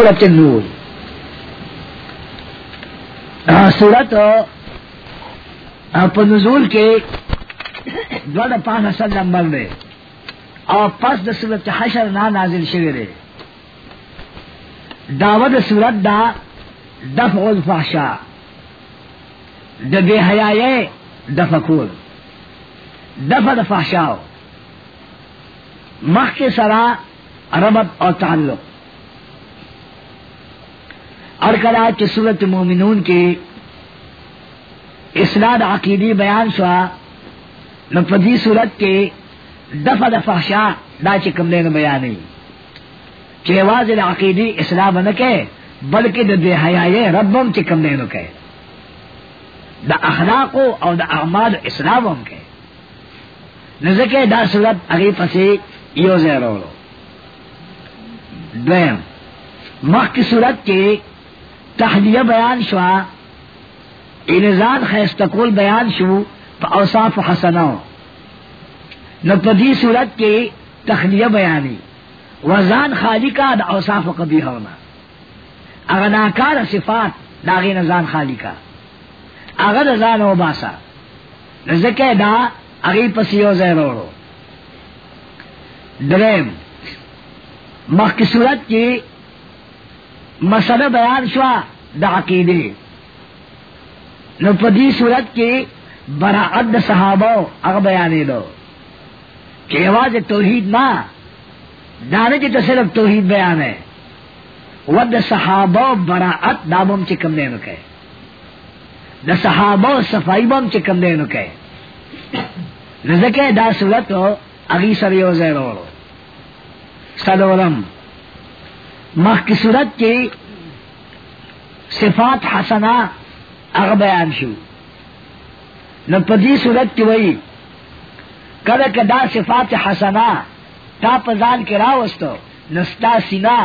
سورت نور۔ سورت نزول کے دوڑ پانچ اصل نمبر دے اور پس دا سورت حشر نا نازل شوی دعوت سورت دا دفع الفحشا دا بے حیائے دفع کول۔ دفع دا فحشاو مخ کے سرا ربط اور تعلق۔ اور کلا کہ سورت مومنون کے اسناد عقیدی بیان شوا نپدی صورت کے دفع دفع شاہ دا چکم دے بیانی کہ واضح عقیدی اسلام نہ کہ بلکہ دا بے حیائے ربم چکم دے کہ دا اخلاق اور دا اعمال اسلام کے نزکے دا صورت اگی پسی یو زیرو دویم، مخ کی صورت کے تحلیہ بیان شوا انزان خیستقول بیان شو، پا اوصاف حسنو نو پدی صورت کے تخلیہ بیانی۔ وزان خالی کا دا اوصاف قبیح ہونا۔ اگر ناکار صفات داغی نزان خالی کا۔ اگر نزان و باسا۔ نزکے دا اگی پسیو زیرورو درم مخ کی صورت کی مسئلہ بیان شوا دا عقیدے۔ نو پدی صورت کی براعت دا صحابہ اغ بیانے دو۔ کہ آواز توحید نا، دانے کی تو صرف توحید بیان ہے ود صحابہ براعت دابم چکم دے نکے دا صحابہ صفائی بم چکم دے نکے نزکے دا صورت اگی سریو زیرو سلورم مخ کی صورت کی صفات حسنا اغ بیان شو. نو پدی صورت کی وئی کد کدا صفات حسنا تا پزان کے راوستو نستا سینا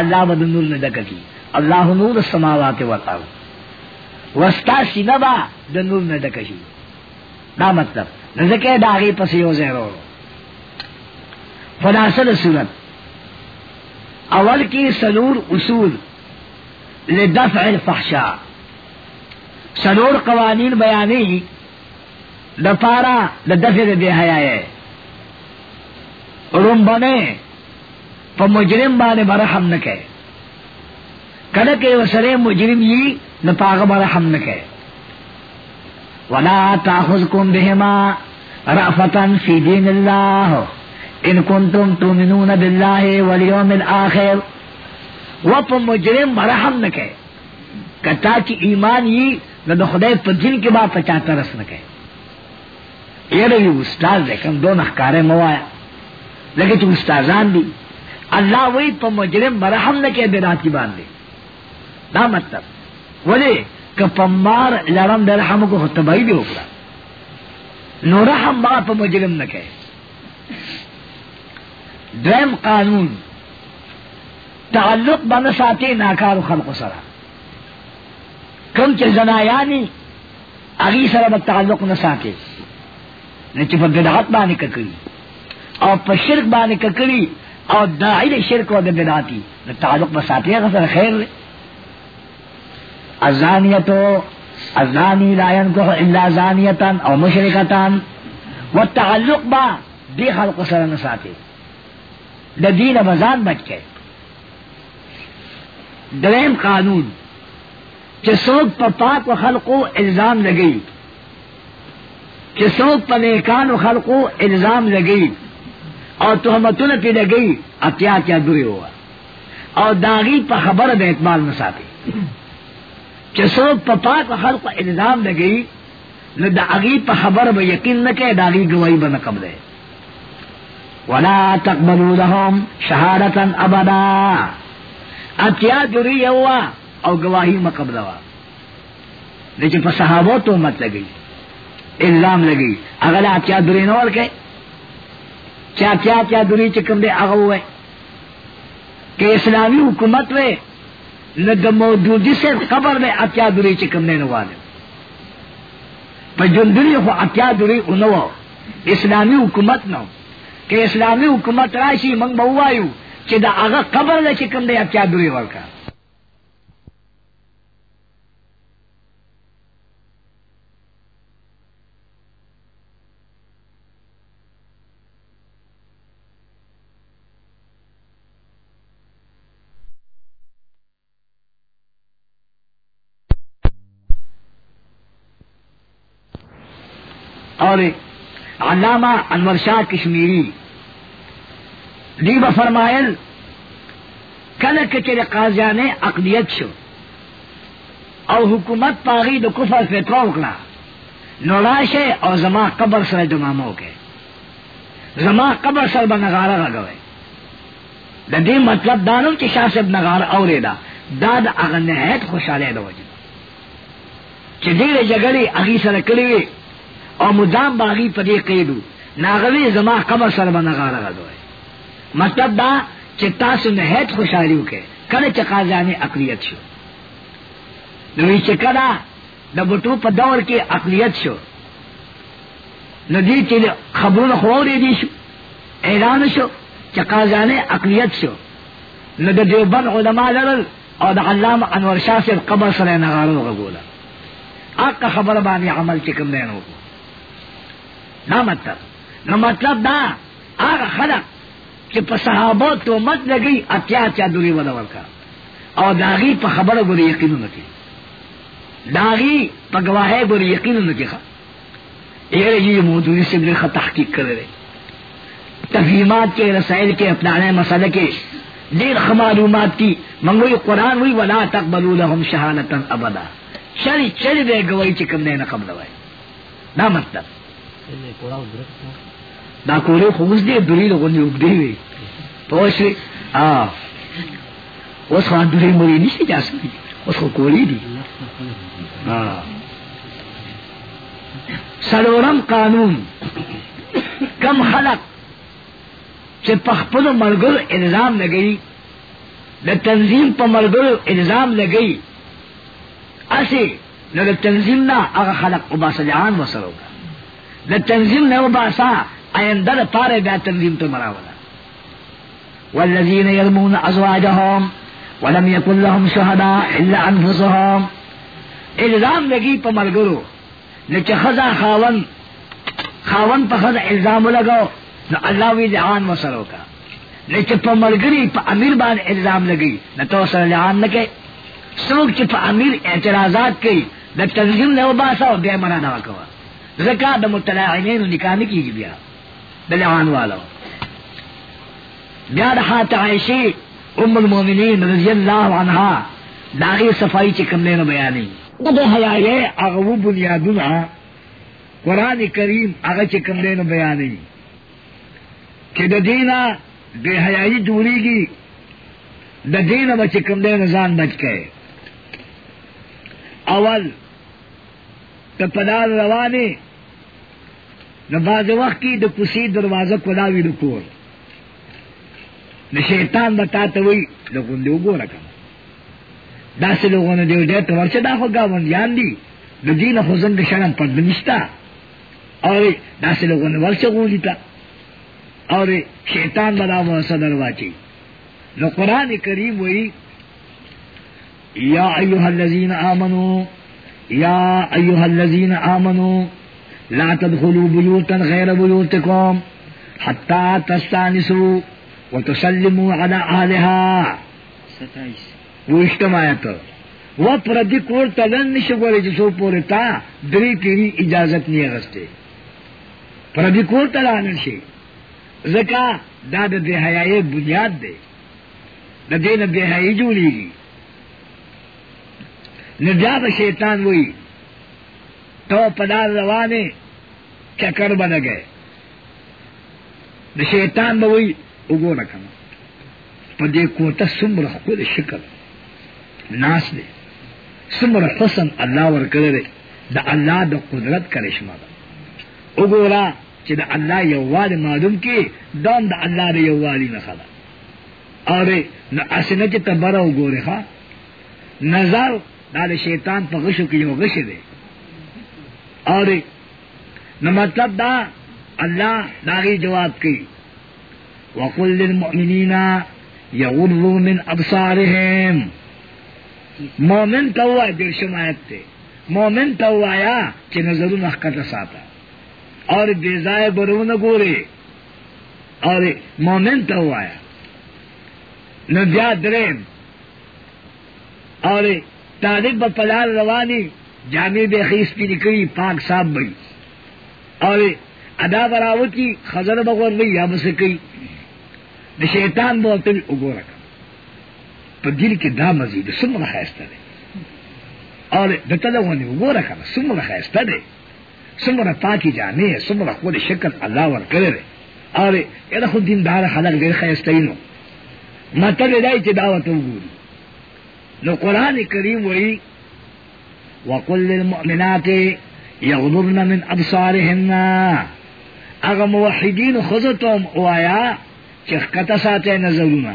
اللہ بد نور نے دکا کی. اللہ نور السماوات والارض. وستا سینا با د نور نے دکا دا مطلب. نزکے داغی پس یو زیرو فناسل صورت. اول کی سلور اصول لدفع الفحشاء. سلور قوانین بیانی دپارا لدفع بے حیائے علوم بنے، پا مجرم بانے برحم نکے. کلکے وسرے مجرم یی نپاغ برحم نکے. ولا تاخذکم بہما رأفتا فی دین اللہ ان کنتم تؤمنون باللہ والیوم الاخر. و پا مجرم مرحم نکے. کتا کی ایمان یی نہ خدای پا دن کے بعد پچاتا رس نکے. یہ رہی استاز دے کم دو نخکارے موایا. لیکن تو استازان دی اللہ وہی پا مجرم مرحم نکے بیرات کی بات باندے دا مطلب. ولی کہ پمار لرم در رحم کو خطبائی بھی ہوگا نو رحم با پا مجرم نکے. درم قانون، تعلق بن ساتے ناکار خلق سرا کم چل زنایانی اگی سر با تعلق نہ ساتے نہ چپ بدعت بانے ککری اور پا شرک بانے ککری اور داعی شرک و بدعاتی نہ تعلق بساتے غسر خیر ازانیتو، ازانی لا ينكح الا زانیتن او مشرکتن والتعلق با دی خلق سر نہ ساتے دا دین مزان بچ کے دریم قانون چسوک پا پاک و خلقو الزام لگئی۔ چسوک پا نیکان و خلقو الزام لگئی۔ اور تحمتن پی لگئی اتیا کیا دوری ہوا۔ اور داغی پا خبر بے اعتمال نساتے چسوک پا پاک و خلقو الزام لگئی، نو داغی پا خبر بے یقین نکے داغی گواہی بنا قبل ہے۔ ولا تقبلوا لهم شهادة ابدا اتیا دوری ہوا او گواہی مقبل ہوا. لیکن پر تو مت لگی. الزام لگی. اگر اتیا دوری نور کے کیا کیا کیا دوری چکم دے اغا ہوئے. کہ اسلامی حکومت میں نہ موجودی سے قبر میں اتیا دوری چکم دے نوالے پر جن دوری کو اتیا دوری انو اسلامی حکومت نہ ہو کہ اسلامی حکومت راشی منگ بوایو کہ آگا قبر لے چکم دے کیا دوری ورکا اور علامہ انور شاہ کشمیری دیب فرمائل کل کچر قاضیان اقلیت شو، او حکومت پاغی دو کفر فتوا اکڑا نوراش اور زما قبر سر دمامو کے، زما قبر سر بنگارا لگوے دا مطلب دانو چی شاہ صاحب نگار اورے دا داد اغن نہایت خوشحالے دا وجد چی دیر جگلی اغی سر کلیوی او مدام باغی پدی قیدو. ناغوی زما قبر سر بنا بنگارا لگوے مطلب دا چی تاسو نہایت خوشحالیو کے کل چکا جانے اقلیت شو. نوی چکا دا بٹو پا دور کے اقلیت شو. نو ندی چی خبرون خوری دی شو، اعلان شو چکا جانے اقلیت شو. ند دیوبند علماء لرل اور دا علام انور شاہ سے قبر سر نغارو غگولا آق کا خبر بانی عمل چکم دینو کو نا مطلب؟ نا مطلب دا آقا خلق چی پا صحابو تو مت لگی اتیا اتیا دوری ودور کا اور داغی پا خبر گوری یقینو نکی. داغی پا گواہے گوری یقینو نکی خواہ یہ یہ موضوعی سے بھی تحقیق کر رہے. تفہیمات کے، رسائل کے، اپنانے مسئلے کے دیر معلومات کی منگوئی قرآن ہوئی، ولا تقبلوا لهم شہادتا ابدا چلی چلی دے گوئی چکم دے نہ قبل نہ مطلب؟ دا کورے خوز دے دری لوگوں نے اگدے ہوئے پوچھ رہے آہ اس خان دری مری نہیں سی جا سکتی اس کو کوری دی سلورم قانون کم خلق چه پخپل مرگر الزام لگئی دا تنظیم پا مرگر الزام لگئی اسی نو دا تنظیم نا اغا خلق اباسا جہان وصلو کا دا تنظیم نا اباسا آئندہ دا پارے دا تنظیم تو مراولا والذین یرمون ازواجهم ولم یکن لهم شهداء الا انفسهم الزام لگی پا مرگرو نچ خزا خاون خاون پا خزا الزام لگو، نو اللہ وی لعان وسرو کا۔ لیکن پا ملگری پا امیر بان الزام لگی، نہ تو سر لعان نکے۔ سوک چی پا امیر اعتراضات کی دا تنظیم نے باسا و بے منا نہ کوا۔ زکا دا متلاعنین نکاح نہیں کی بیا. دا والا بیا دا حات عائشی ام المومنین رضی اللہ عنہا داغی صفائی چکم لینا بیانی دا بے حیائی اغوو بنیادونا قرآن کریم اغا چکم لینا بیانی کہ دا دینا بے حیائی دوری گی دا دینا بچے کم دے نظام بچ گئے اول تو پدار روانے نہ باز وقت کی دا کسی دروازہ کلاوی رکور نہ شیطان بتاتا ہوئی لوگوں دے گو رکھا دا سے لوگوں نے دیو دے تو ورچہ دا خو گاون جان دی دا دینا خوزن دا شرم پر دنشتا اور دا سے لوگوں نے ورچہ گو لیتا اور شیطان بنا وہ صدر واچی نو قرآن کریم وہی یا ایوہ الذین آمنو، یا ایوہ الذین آمنو لا تدخلوا بیوتا غیر بیوتکم حتی تستانسوا وتسلموا على آلها وہ اجتماعیت وہ پردی کور تلن نشگولی جسو پورتا دری پیری اجازت نہیں اغسطے پردی کور تلانن شے زکا دا دا بے حیائی بنیاد دے دا دے نا بے حیائی جوڑی گی. با شیطان وئی تو پدار روانے چکر بنا گئے۔ دا شیطان با اگو رکھنا پا دے کوتا سمر خود شکل۔ ناس دے۔ سمر حسن اللہ ورکر دے۔ دا اللہ دا قدرت کرشمہ دا۔ اگو را چې د الله یووالي معلوم کې دام د الله د یووالي نه خلا اور نو اسنه چې تبره وګوره ښا نظر، دا د شیطان په غشو کې یو غش دی اور نو مطلب دا الله داغي جواب کوي وقل للمؤمنين يغضوا من ابصارهم مومن توا دل شمایت تے۔ مومن توایا چې نظرونه ښکته ساته اور بیزائے برو نہ گورے اور مومن تو آیا نہ درم اور طالب پلال روانی۔ جامع بے خیس پی نکلی پاک صاحب بھائی۔ اور ادا براوت کی خزر بغور گئی یا بس کئی۔ دا شیطان بولتے بھی اگو رکھا پر دل کی دا مزید سمر خیستہ دے۔ اور دتلا ونی اگو رکھا سمر خیستہ دے۔ سمر پاکی جانے سمر خود شکل اللہ ور کرے دے۔ اور یہ خود دین دار خلق دے خیستہ ہی نو۔ مطلب دائی چی دعوت اگوری نو قرآن کریم وئی وقل للمؤمنات یغضبن من ابصارهن اگر موحدین خودتم اوایا چخ کتا ساتے نظرونا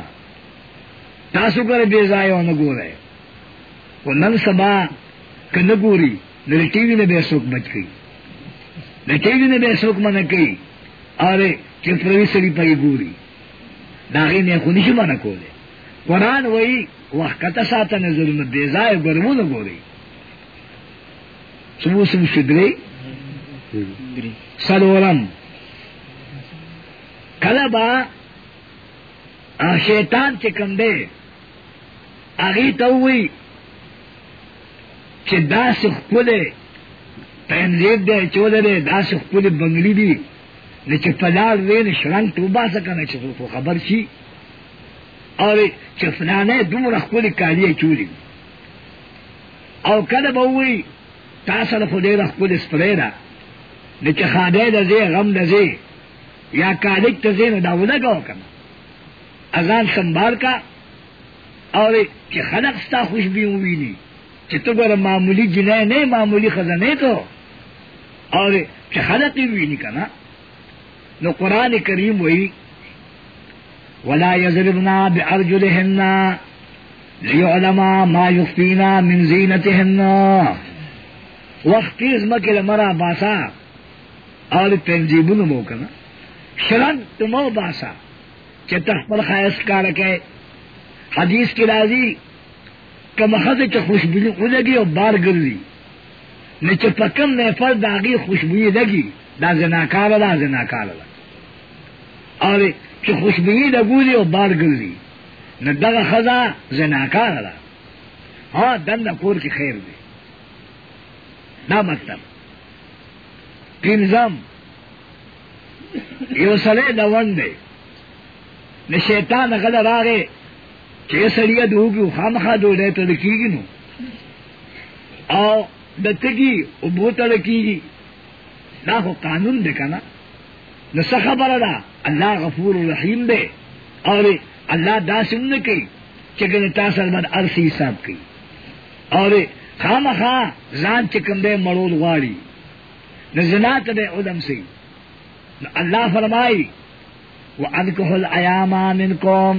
تاسو کر بیزایو نگورے وہ نن سبا کہ نگوری نر ٹی وی نے بے سوک بچ گئی. نہ ٹی وی نے بے سوک من کئی اور چپروی سری پی گوری. داغی نے خودی من کو لے قرآن وہی وہ کتا ساتا نظرونا بیزای گرمو نگوری سمو سم شدری سلورم. کلبا شیطان چکم دے. اگی تو ہوئی کہ دا سکھلے تنظیب دے چودے دے، دا سکھلے بنگلی دی. نہ چپلار وے نہ شرنگ توبا سکا نہ چپل کو خبر سی اور چفلانے دو رخلی کالی چولی. اور کل بوئی تاسل خدے رخ رخل اسپرے دا نہ چخادے دزے غم دزے یا کالک تزے نہ داولا گاؤ کنا اذان سنبھال کا اور کہ خلق ستا خوش بھی ہوئی نہیں کہ تو گر معمولی جنہیں نہیں معمولی خزانے تو. اور کہ خلق ہی ہوئی نہیں کنا نو قرآن کریم وہی ولا یضربنا بارجلهن ليعلم ما يخفين من زينتهن وقت اس مکل مرا باسا اور تنجیبن مو کنا، شرن تمو باسا چتح پر خیس کا رکھے حدیث کی راضی کمخت چ خوشبو لگی اور بار گردی نہ چپکم نے پر داغی خوشبو لگی، دا زناکار دا زناکار دا۔ اور چ خوشبو لگولی اور بار گردی نہ دغ خزا زناکار دا۔ ہاں دن کور کی خیر دے۔ نہ مطلب. پنزم یہ سلے لون دے. نہ شیطان غل راگے چھ سڑیا دو گی خام خا دو رہے تو رکھی گی نو او دتگی ابو تو رکھی گی نہ ہو قانون دے کا نا نہ سخبر دا، اللہ غفور الرحیم دے. اور اللہ دا سن نے کی چکن تاثر بد عرصی صاحب کی اور خام خواہ زان چکم دے مرول غاڑی نہ زنات دے ادم سی نہ اللہ فرمائی وَأَذْكُهُ الْأَيَامَ مِنْكُمْ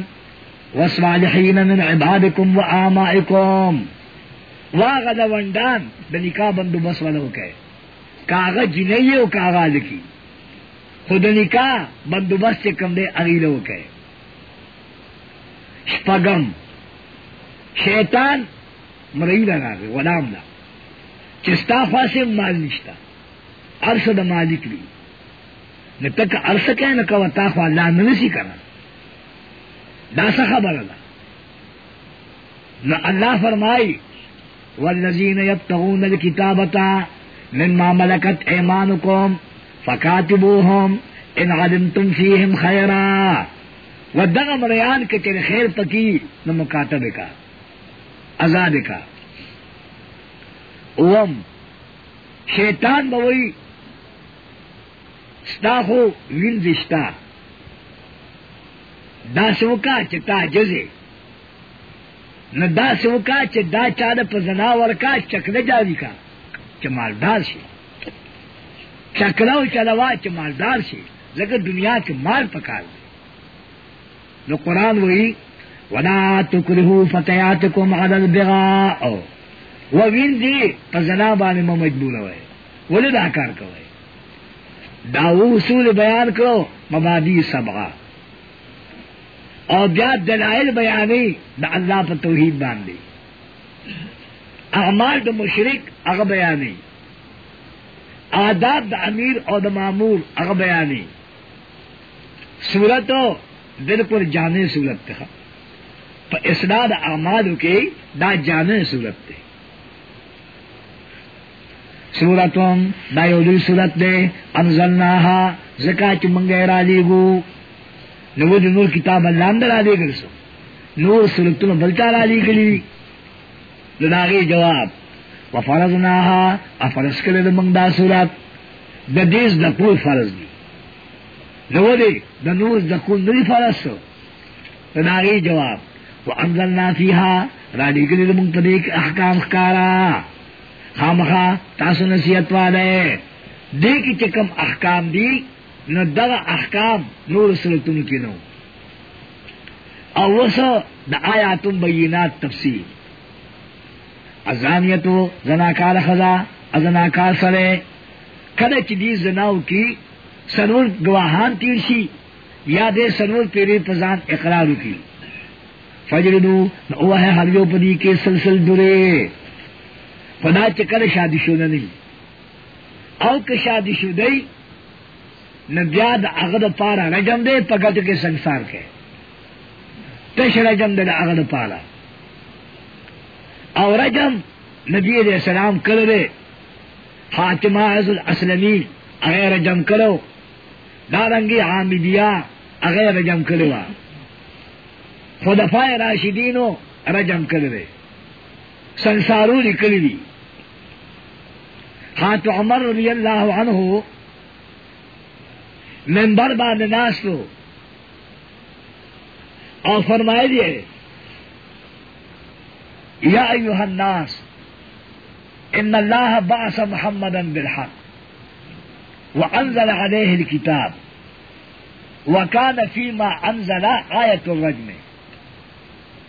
وَالصَّالِحِينَ مِنْ عِبَادِكُمْ وَآمَائِكُمْ. واغد وندان د نکاح بندو بس والا کہے کاغذ جنیے او کاغذ لکھی خود نکاح بندوبست سے کم دے اگیلے ہو کہے شپگم شیطان مرئی لگا گئے، غلام لا چستا سے مال نشتا. عرص دا مالک لی نہ تک عرص کہ نہ کہ تاخوا اللہ نہ نسی کرنا. دا سا خبر اللہ نہ اللہ فرمائی، والذین یبتغون الکتابتا مما ملکت ایمانکم فکاتبوہم ان علمتم فیہم خیرا. ودغ مریان کے تیرے خیر پکی نہ مکاتب کا. آزاد کا اوم شیطان بوئی ستا ہو وین دشتا دا سوکا چتا جزے نہ دا سوکا چ دا چاد پزناور کا چکر جاری کا چمالدار سے چکراؤ چلوا چمالدار سے لگر دنیا کے مال پکار دے نو قرآن وہی ولا تکرہو فتیاتکم علی البغاء. وہ وین دی پزنا بانے میں مجبور ہوئے. ولی دا کار کوئے. داو اصول بیان کرو، مبادی سبغا. اور بیا دلائل بیانی دا اللہ پر توحید باندھی اعمال دا مشرق اغ بیانی. آداب دا امیر اور دا معمور اغ بیانی. صورت دل پر جانے صورت تھا. پر اسناد اعمال کے دا جانے صورت تھے سورتم دا یو دوی سورت دے انزلناها زکا چی منگے را لیگو نو دی نور کتاب اللہ اندر را لے گرسو نور سورتم بلتا را لی۔ گلی داغی جواب۔ وفرضناها افرس کلی دا منگ دا سورت دا دیز دا کول فرض دی۔ نو دی دا نور دا کول ندی فرض سو۔ داغی جواب۔ وانزلنا فیها را لی گلی دا منگ احکام خکارا۔ خامخا تاسو نصیحت والے۔ دے کی چکم احکام دی نہ دغ احکام نور سلطن کی نو۔ او وسو دا آیاتم بینات تفسیر ازانیتو، زناکار خزا، ازناکار سرے۔ کدے چی دی زناو کی سنور گواہان تیر شی، یا دے سنور پیرے پزان اقرارو کی۔ فجر فجردو نہ اوہ حریو پدی کے سلسل درے۔ خدا چکر شادی شدہ نہیں او که شادی شدہ نہ نبیاد اغد پارا رجم دے، پگت کے سنسار کے۔ تش رجم دے اغد پارا۔ او رجم نبی علیہ السلام کر دے۔ حاتمہ عز الاسلمی اغیر رجم کرو۔ دارنگی عامدیہ اغیر رجم کرو۔ خدفاء راشدینو رجم کر دے سنسارو نکلی دی۔ ہاں تو عمر رضی اللہ عنہ ممبر باد ناس تو اور فرمائے دیے یا ایوہ الناس، ان اللہ بعث محمدا بالحق، وانزل عليه الكتاب وكان فيما انزل آية الرجم۔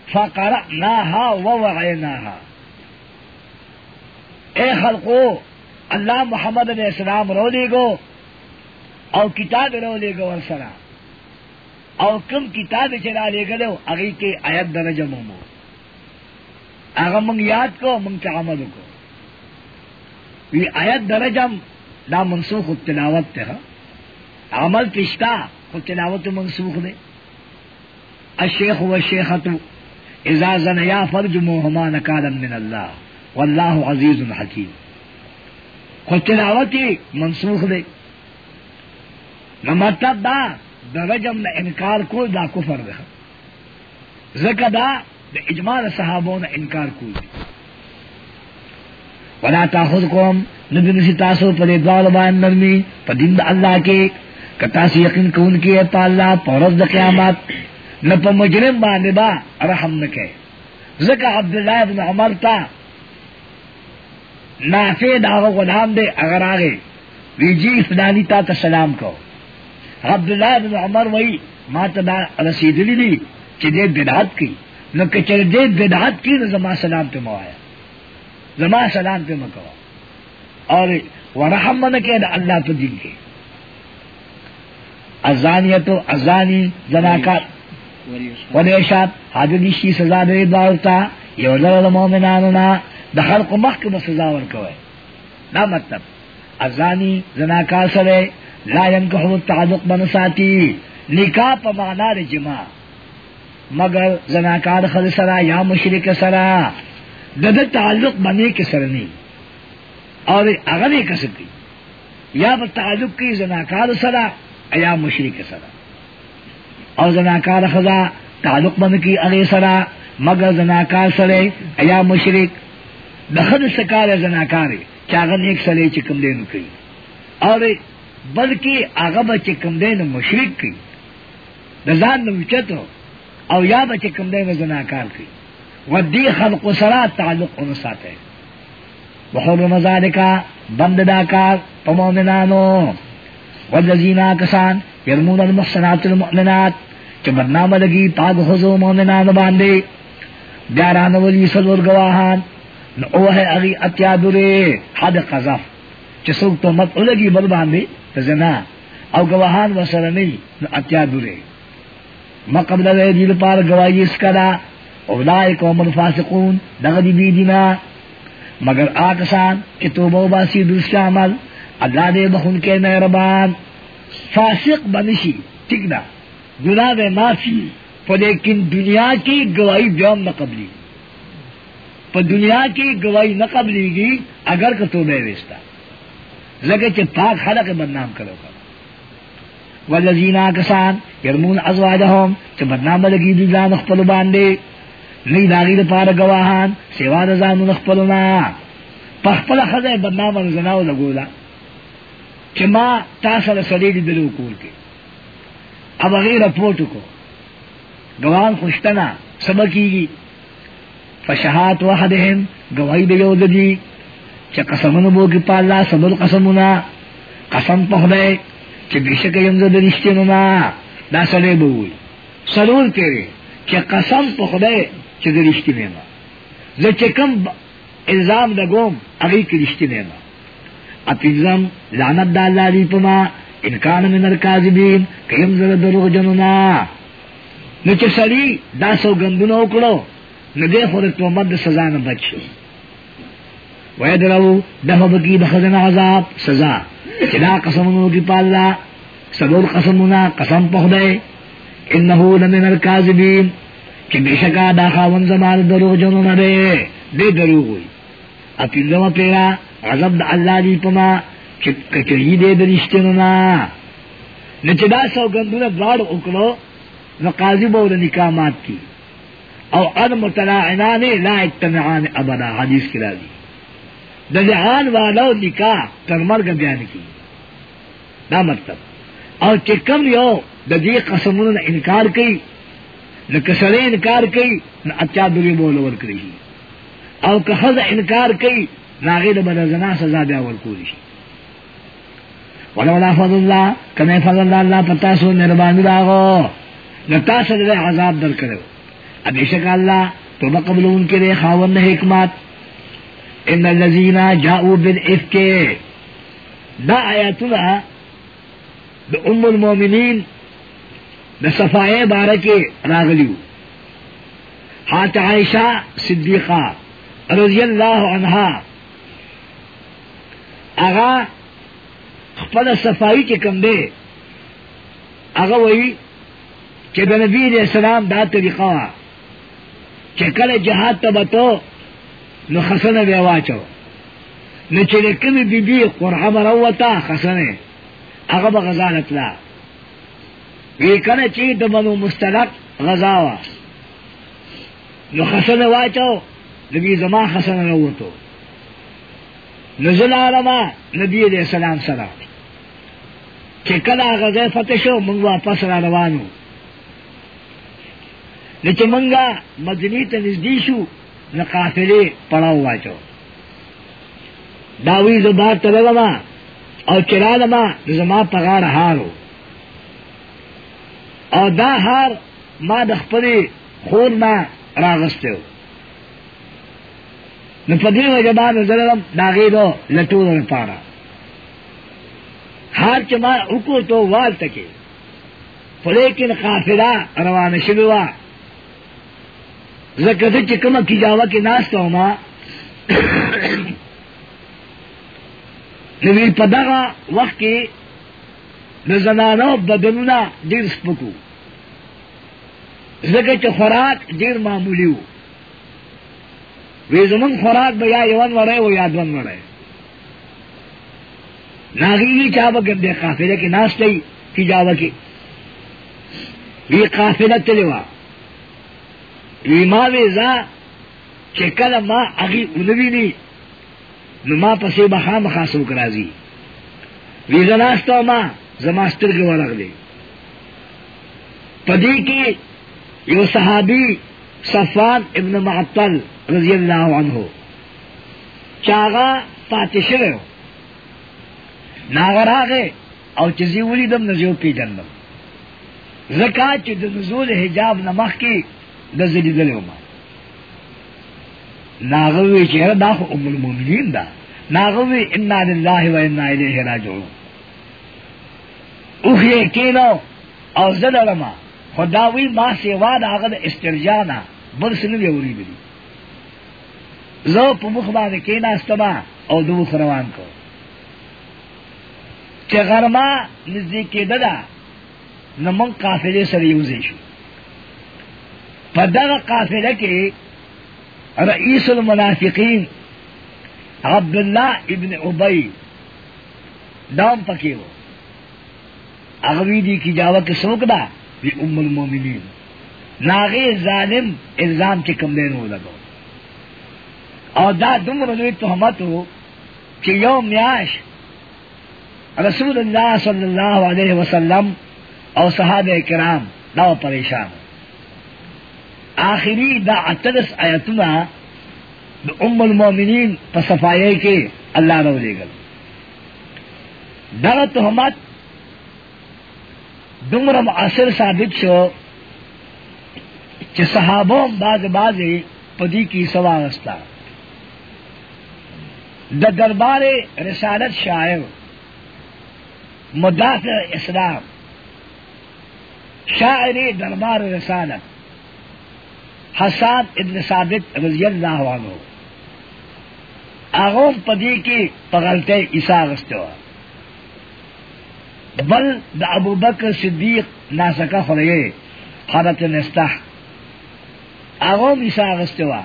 فقرأناها ووعيناها اے خلقو، اللہ محمد علیہ السلام رو لے گو، او کتاب رو لے گو ورسرا. او کم کتاب چلا لے گلو اگی کے آیت درجہ مومو اگر منگ یاد کو، منگ کے عمل کو. یہ آیت درجم دا منسوخ تلاوت تے عمل پشتا خود تلاوت منسوخ دے. الشیخ و الشیخت اذا زنیا فرجموہما نکالا من اللہ واللہ عزیز حکیم خود تلاوت منسوخ دے نہ مطلب دا دا رجم نہ انکار کو دا کفر دے زکا دا دا اجماع صحابوں نے انکار کو دے ولا تاخذکم نبی نسی تاسو پر ادوال بان نرمی پر دین دا اللہ کے کتاسی یقین کون کی ہے پا اللہ پورز دا قیامت نہ پا مجرم بانے با رحم نکے۔ زکا عبداللہ بن عمر تا نافع داغ غلام دے، اگر آگے وی جی فلانی تا تا سلام کو۔ عبداللہ بن عمر وی ما تا دا رسیدلی دی چی دے بدعات کی۔ نو کچر دے بدعات کی نو زما سلام پہ موایا زما سلام پہ مکوا اور ورحم من کے دا اللہ تو دن کے۔ ازانیتو، ازانی زناکات ولیشات حاضر نشی سزا دے دارتا یو لرد مومنانونا دخل کو مخ میں سزا ورکوے نہ مطلب ازانی زناکار سرے، لا ينکحو تعلق بنساتی نکاح پا معنی دے جمع. مگر زناکار خل سرا یا مشرک سرا دد تعلق بنے کے سرنی اور اگر ایک سکی یا تعلق کی زناکار سرا، یا مشرک سرا. اور زناکار خدا تعلق بن کی اگے سرا، مگر زناکار سرے، یا مشرک۔ دخد سکار زناکار چاغن ایک سلے چکم دے نو کئی اور بلکہ آگا چکم دے نو مشرک کی۔ دزان نو چتو او یا با چکم دے نو زناکار کی۔ و دی خلق سرا تعلق انو ساتے بخور مزادکا بند داکار پمومنانو والذین کسان یرمون المحسنات المؤمنات، چو بدنام لگی، پاک خضو مومنانو باندے بیارانو ولی سلور گواہان نو او ہے اگی اتیا درے حد قذف چسوک تو مت لگی بل باندے تزنا او گواہان وسر نہیں اتیا درے مقبل دے دیل پار گواہی اس کدا، اولائک قوم الفاسقون، دغدی بی دینا مگر آکسان کہ توبہ باسی دوسرے عمل، اللہ دے بخون کے مہربان فاسق بنشی، ٹھیک نا؟ گناہ دے معافی لیکن دنیا کی گواہی بیوم نہ قبلی۔ پر دنیا کی گواہی نہ قبلی گی، اگر کہ تو بے ویستا۔ زکه چې پاک خلق بدنام کړو والذین کسان یرمون ازواجهم چې بدنام لګي دي ځان خپل باندې نه داغي لپاره گواهان سیوا د ځانو خپلنا په بدنام او زناو لګولا چې ما تاسو سره دلو کول کې اب غیر رپورټ کو. گواهان خوشتنا سبکیږي فشهات وحدهم گواہی دی یو دی چې قسمونه بو کې پالا سبل قسمونه قسم په خدای چې بشک یم د رښتینو دا سره به وي سرور کوي چې قسم په خدای چې د رښتینو نه زه چې کوم الزام دګوم هغه کې رښتینو نه اپیزم لعنت د الله دی په ما ان کان من الکاذبین کیم زره دروغ جنونا. نو چې سړی دا سو غندونو وکړو نو دې خو د سزا نه بچ. شو ویدرو دفع بکی بخزن عذاب سزا. چلا قسمنو کی پالا سبور قسمنا قسم پخدے انہو لمن الكاذبین کہ بے شکا دا خاون زمان دروغ جنو نہ دے دے دروغ ہوئی اپی لما پیرا غضب دا اللہ دی پما کچری دے درشتنو نا نچدا سو گندونا دوار اکلو نو قاضی بول نکامات کی او ان متلاعنان لا اجتمعان ابدا، حدیث کی راضی دلعان والو نکاح تر مرگ بیان کی دا مطلب. او چکم یو د دې قسمونو انکار کوي نو انکار کوي نو اچا دوی بول ور کړی او که هغه انکار کوي ناغه د بدزنا سزا بیا ورکول شي. ولولا فضل الله، کمه فضل الله پتا سو مهربان راغو. نو تاسو د عذاب در کړو. ابیشک الله، توبه قبولون کړي خاوند حکمت. ان الذين جاءوا بالافك دا آیاتنا دا ام المومنین دا صفائے بارکے راغلیو حات عائشہ صدیقہ رضی اللہ عنہا اغا خپل صفائی کے کم دے. اغا وہی کہ دا نبی علیہ السلام دا طریقہ کہ کل جہاد تبتو نو خسنه بیا واچو. نو چې کومې بیبي قرعه مروته خسنه هغه به غزالت لا وی کنه چې د منو مستلق غزا نو خسنه واچو، نبی زما خسنه نووتو نزل علما نبی علیہ السلام سره چې کله غزا فتح شو موږ واپس را روانو. نو چې موږ مدینه ته نږدې شو پڑا ہوا چو داوی زبار تلگما اور چرا لما زما پگار ہارو اور دا ہار ما دخپری خور ما راغستے ہو نو پدی و جبان ظلم داغی دو لٹو دو پارا ہار چما اکو تو وال تکے لیکن قافلہ روان شلوا زکت چکم کی جاوا کے ناشتا ہوما نوی پدغا وقت کی نزنانو بدنونا دیر سپکو زکت خوراک دیر معمولی ہو وی زمن خوراک بیا یون وڑے وہ یادون وڑے ناغیلی چاوا گندے قافلے کے ناشتے کی جاوا کی یہ قافلہ تلوا ایمان زا چې کله ما اگی اغي اونویني نو ما پسې بخا مخا سو کرازي وی زناستو ما زما سترګ ورغلي پدې کې یو صحابي صفان ابن معطل رضی الله عنه چاغا پاتې شوی ناغراغه او چې زی ولیدم نزیو پیجنم زکات چې د نزول حجاب نمخ کې د زلی دلو ما ناغوی چې دا خو ام المؤمنین دا ناغوی انا لله و انا الیه راجعون. اوه یې کینو او زدلما خداوی ما سیوا دا هغه استرجانا بل سن دی وری دی زه مخ باندې استما او دو خروان کو. چې غرما نزدیک ددا نمون قافله سره یوځي شو. پدغ قافلہ کے رئیس المنافقین عبداللہ ابن ابئی دام پکے ہو. اغویدی کی جاوہ کے سوک دا بھی ام المومنین. ناغی ظالم الزام کے کم دین ہو لگو. اور دا دم رضوی تحمت ہو کہ یوم میاش رسول اللہ صلی اللہ علیہ وسلم اور صحابہ کرام دا پریشان. آخری دا اتدس آیتنا دا ام المومنین پا صفائے کے اللہ رو لے گل. دا تحمت دمرم اثر ثابت شو کہ صحابوں باز بازی پدی کی سوارستا دا دربار رسالت شاعر مدافع اسلام، شاعر دربار رسالت، حسان ابن ثابت رضی اللہ عنہ۔ آغوم پدی کی پغلتے عیسا رستوا بل دا ابو بکر صدیق ناسکا خلگے حضرت نستح آغوم عیسا رستوا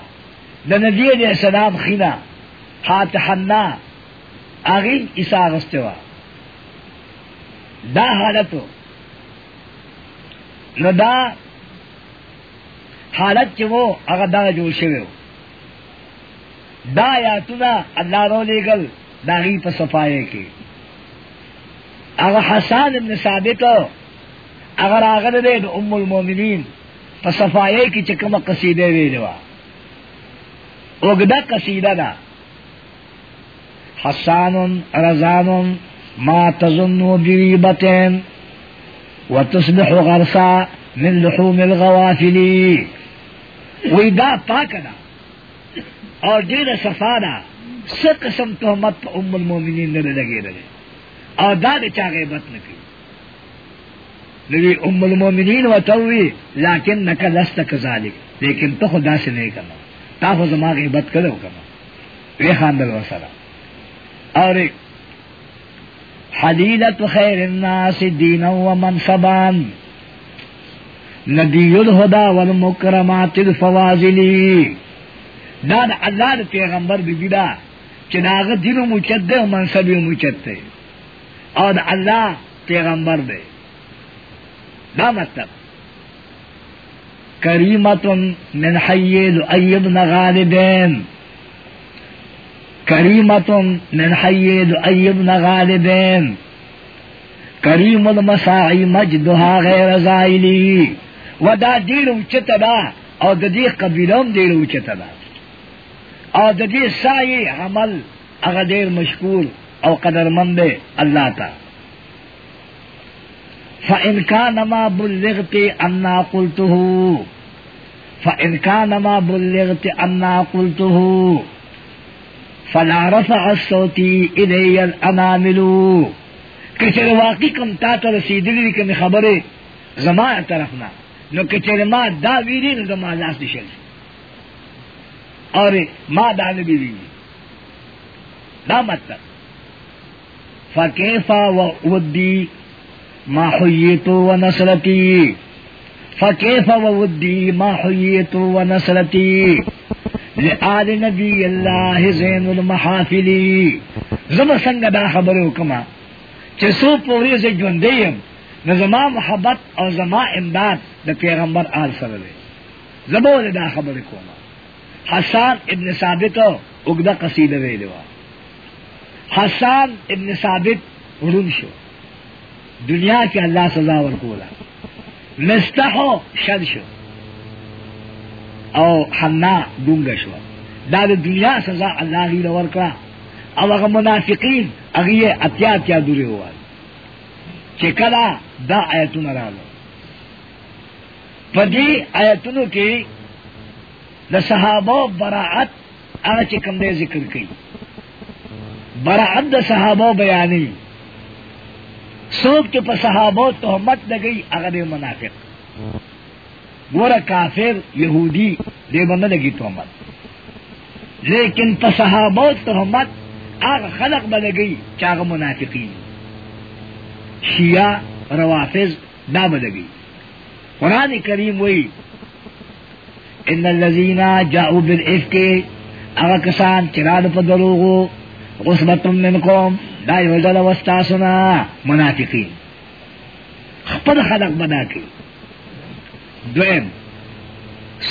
دا نبی علیہ السلام خینا حات حنا آغین عیسا رستوا دا حالتو. نو دا حالت چ وہ اگر دا جو شوی دا یا تنا اللہ رو لے گل داغی پا صفائے کی. اگر حسان ابن ثابت اگر آگر دے دا ام المومنین. پا صفائے کی چکم قصیدے وی دوا اگدا قصیدہ دا حسان، رزان، ما تظنو بریبتین وتصبح غرسا من لحوم الغوافلی وی دا پاکنا اور دیر صفانا سے قسم تہمت پا ام المومنین نہ لگے رہے. اور دا دے چاہ غیبت نکی. نبی ام المومنین و توی لیکن نکا لست کذالک. لیکن تو خدا سے نہیں کرنا. تا خو زما غیبت کرو کرنا. وی خاندل و سرا اور حلیلت خیر الناس دینا و منصبان ندی الہدا والمکرمات الفوازلی دا دا اللہ دا پیغمبر بی بی دا چناغ دینو مچد دے و منصبی مچد دے۔ اور دا اللہ پیغمبر دے۔ دا مطلب۔ کریمت من حیل ایبن غالبین کریمت من حیل ایبن غالبین کریم المساعی مجدها غیر زائلی و دا دیر اچت دا او دا دی قبیلم دیر اچت دا او دا دی سائی حمل اغا دیر مشکور او قدر مند اللہ تا. فإن كان ما بلغت أنا قلته. فإن كان ما بلغت أنا قلته. فلا رفع الصوت إلي الأنامل کچر واقعی کم تا تا رسیدلی کمی خبر زمان طرفنا. نو کچر ما دا ویری نو زمان لاس دشل اور ما دا نبی ویری دا مطلب. فکیفا و ودی ما حییتو و نصرتی. فکیفا و ودی ما حییتو و نصرتی. لآل نبی اللہ زین المحافلی. زم سنگ دا خبرو کما. چسو پوری سے جوندیم نہ زما محبت اور زما امداد دا پیغمبر آل سر دے زبو دا خبر کوما حسان ابن ثابت اگدا قصید وے دوا حسان ابن ثابت رن شو. دنیا کے اللہ سزا ورکولا مستحو شد شو. او حنا دونگا شو دا دنیا سزا اللہ غیر ورکلا او اگر منافقین اگر اتیا اتیا دوری ہوا. چکلا دا آیتون رالو پدی آیتونو کی دا صحابو براعت اگر چکم دے ذکر کی. براعت دا صحابو بیانی. سوک کے پا صحابو تحمت لگئی اگر منافق. گورا کافر، یہودی دے بند لگی تحمت لیکن پا صحابو تحمت آغا خلق بلگئی چاغ منافقین۔ شیعہ، روافظ نہ دا بلگئی قرآن کریم وئی ان الذین جاؤ بالعفق اغا کسان چراد پا دروغو غصبت منکم دا یو ډول وستا سنا، منافقین۔ خپل خلق بنا کی دویم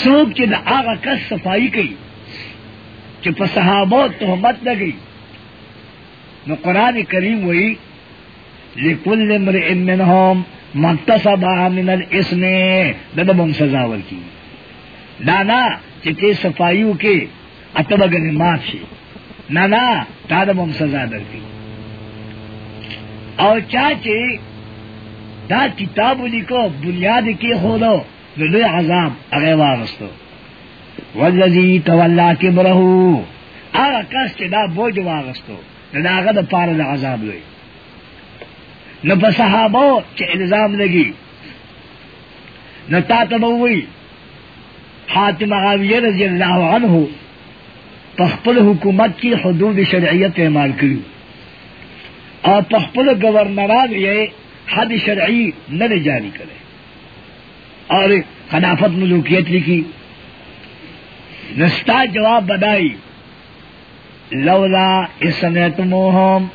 سوک چې د هغه کس صفائی کوي چې په صحابه تهمت لګي نو قران کریم وایي لكل امرئ منهم منتصب من الاسم دغه بم سزا ورکی۔ دانا چې ته صفایو کې اتبګنه مات شي نه نه تا د بم سزا درکې او چا چې دا کتاب لیکو بنیاد کې هولو نو عذاب هغه واغستو. والذي تولى كبره هغه کس چې دا بوج واغستو، نو دا هغه د پاره د عذاب لوی. نو په صحابه چې الزام لګي، نو تا ته حاتم غاویه رضی الله عنه په حکومت کې حدود شرعیت اعمال کړی او په گورنران یې حد شرعی نه جاری کړي اور خلافت ملوکیت لکھی۔ نستا جواب بدائی۔ لولا اسمیتموہم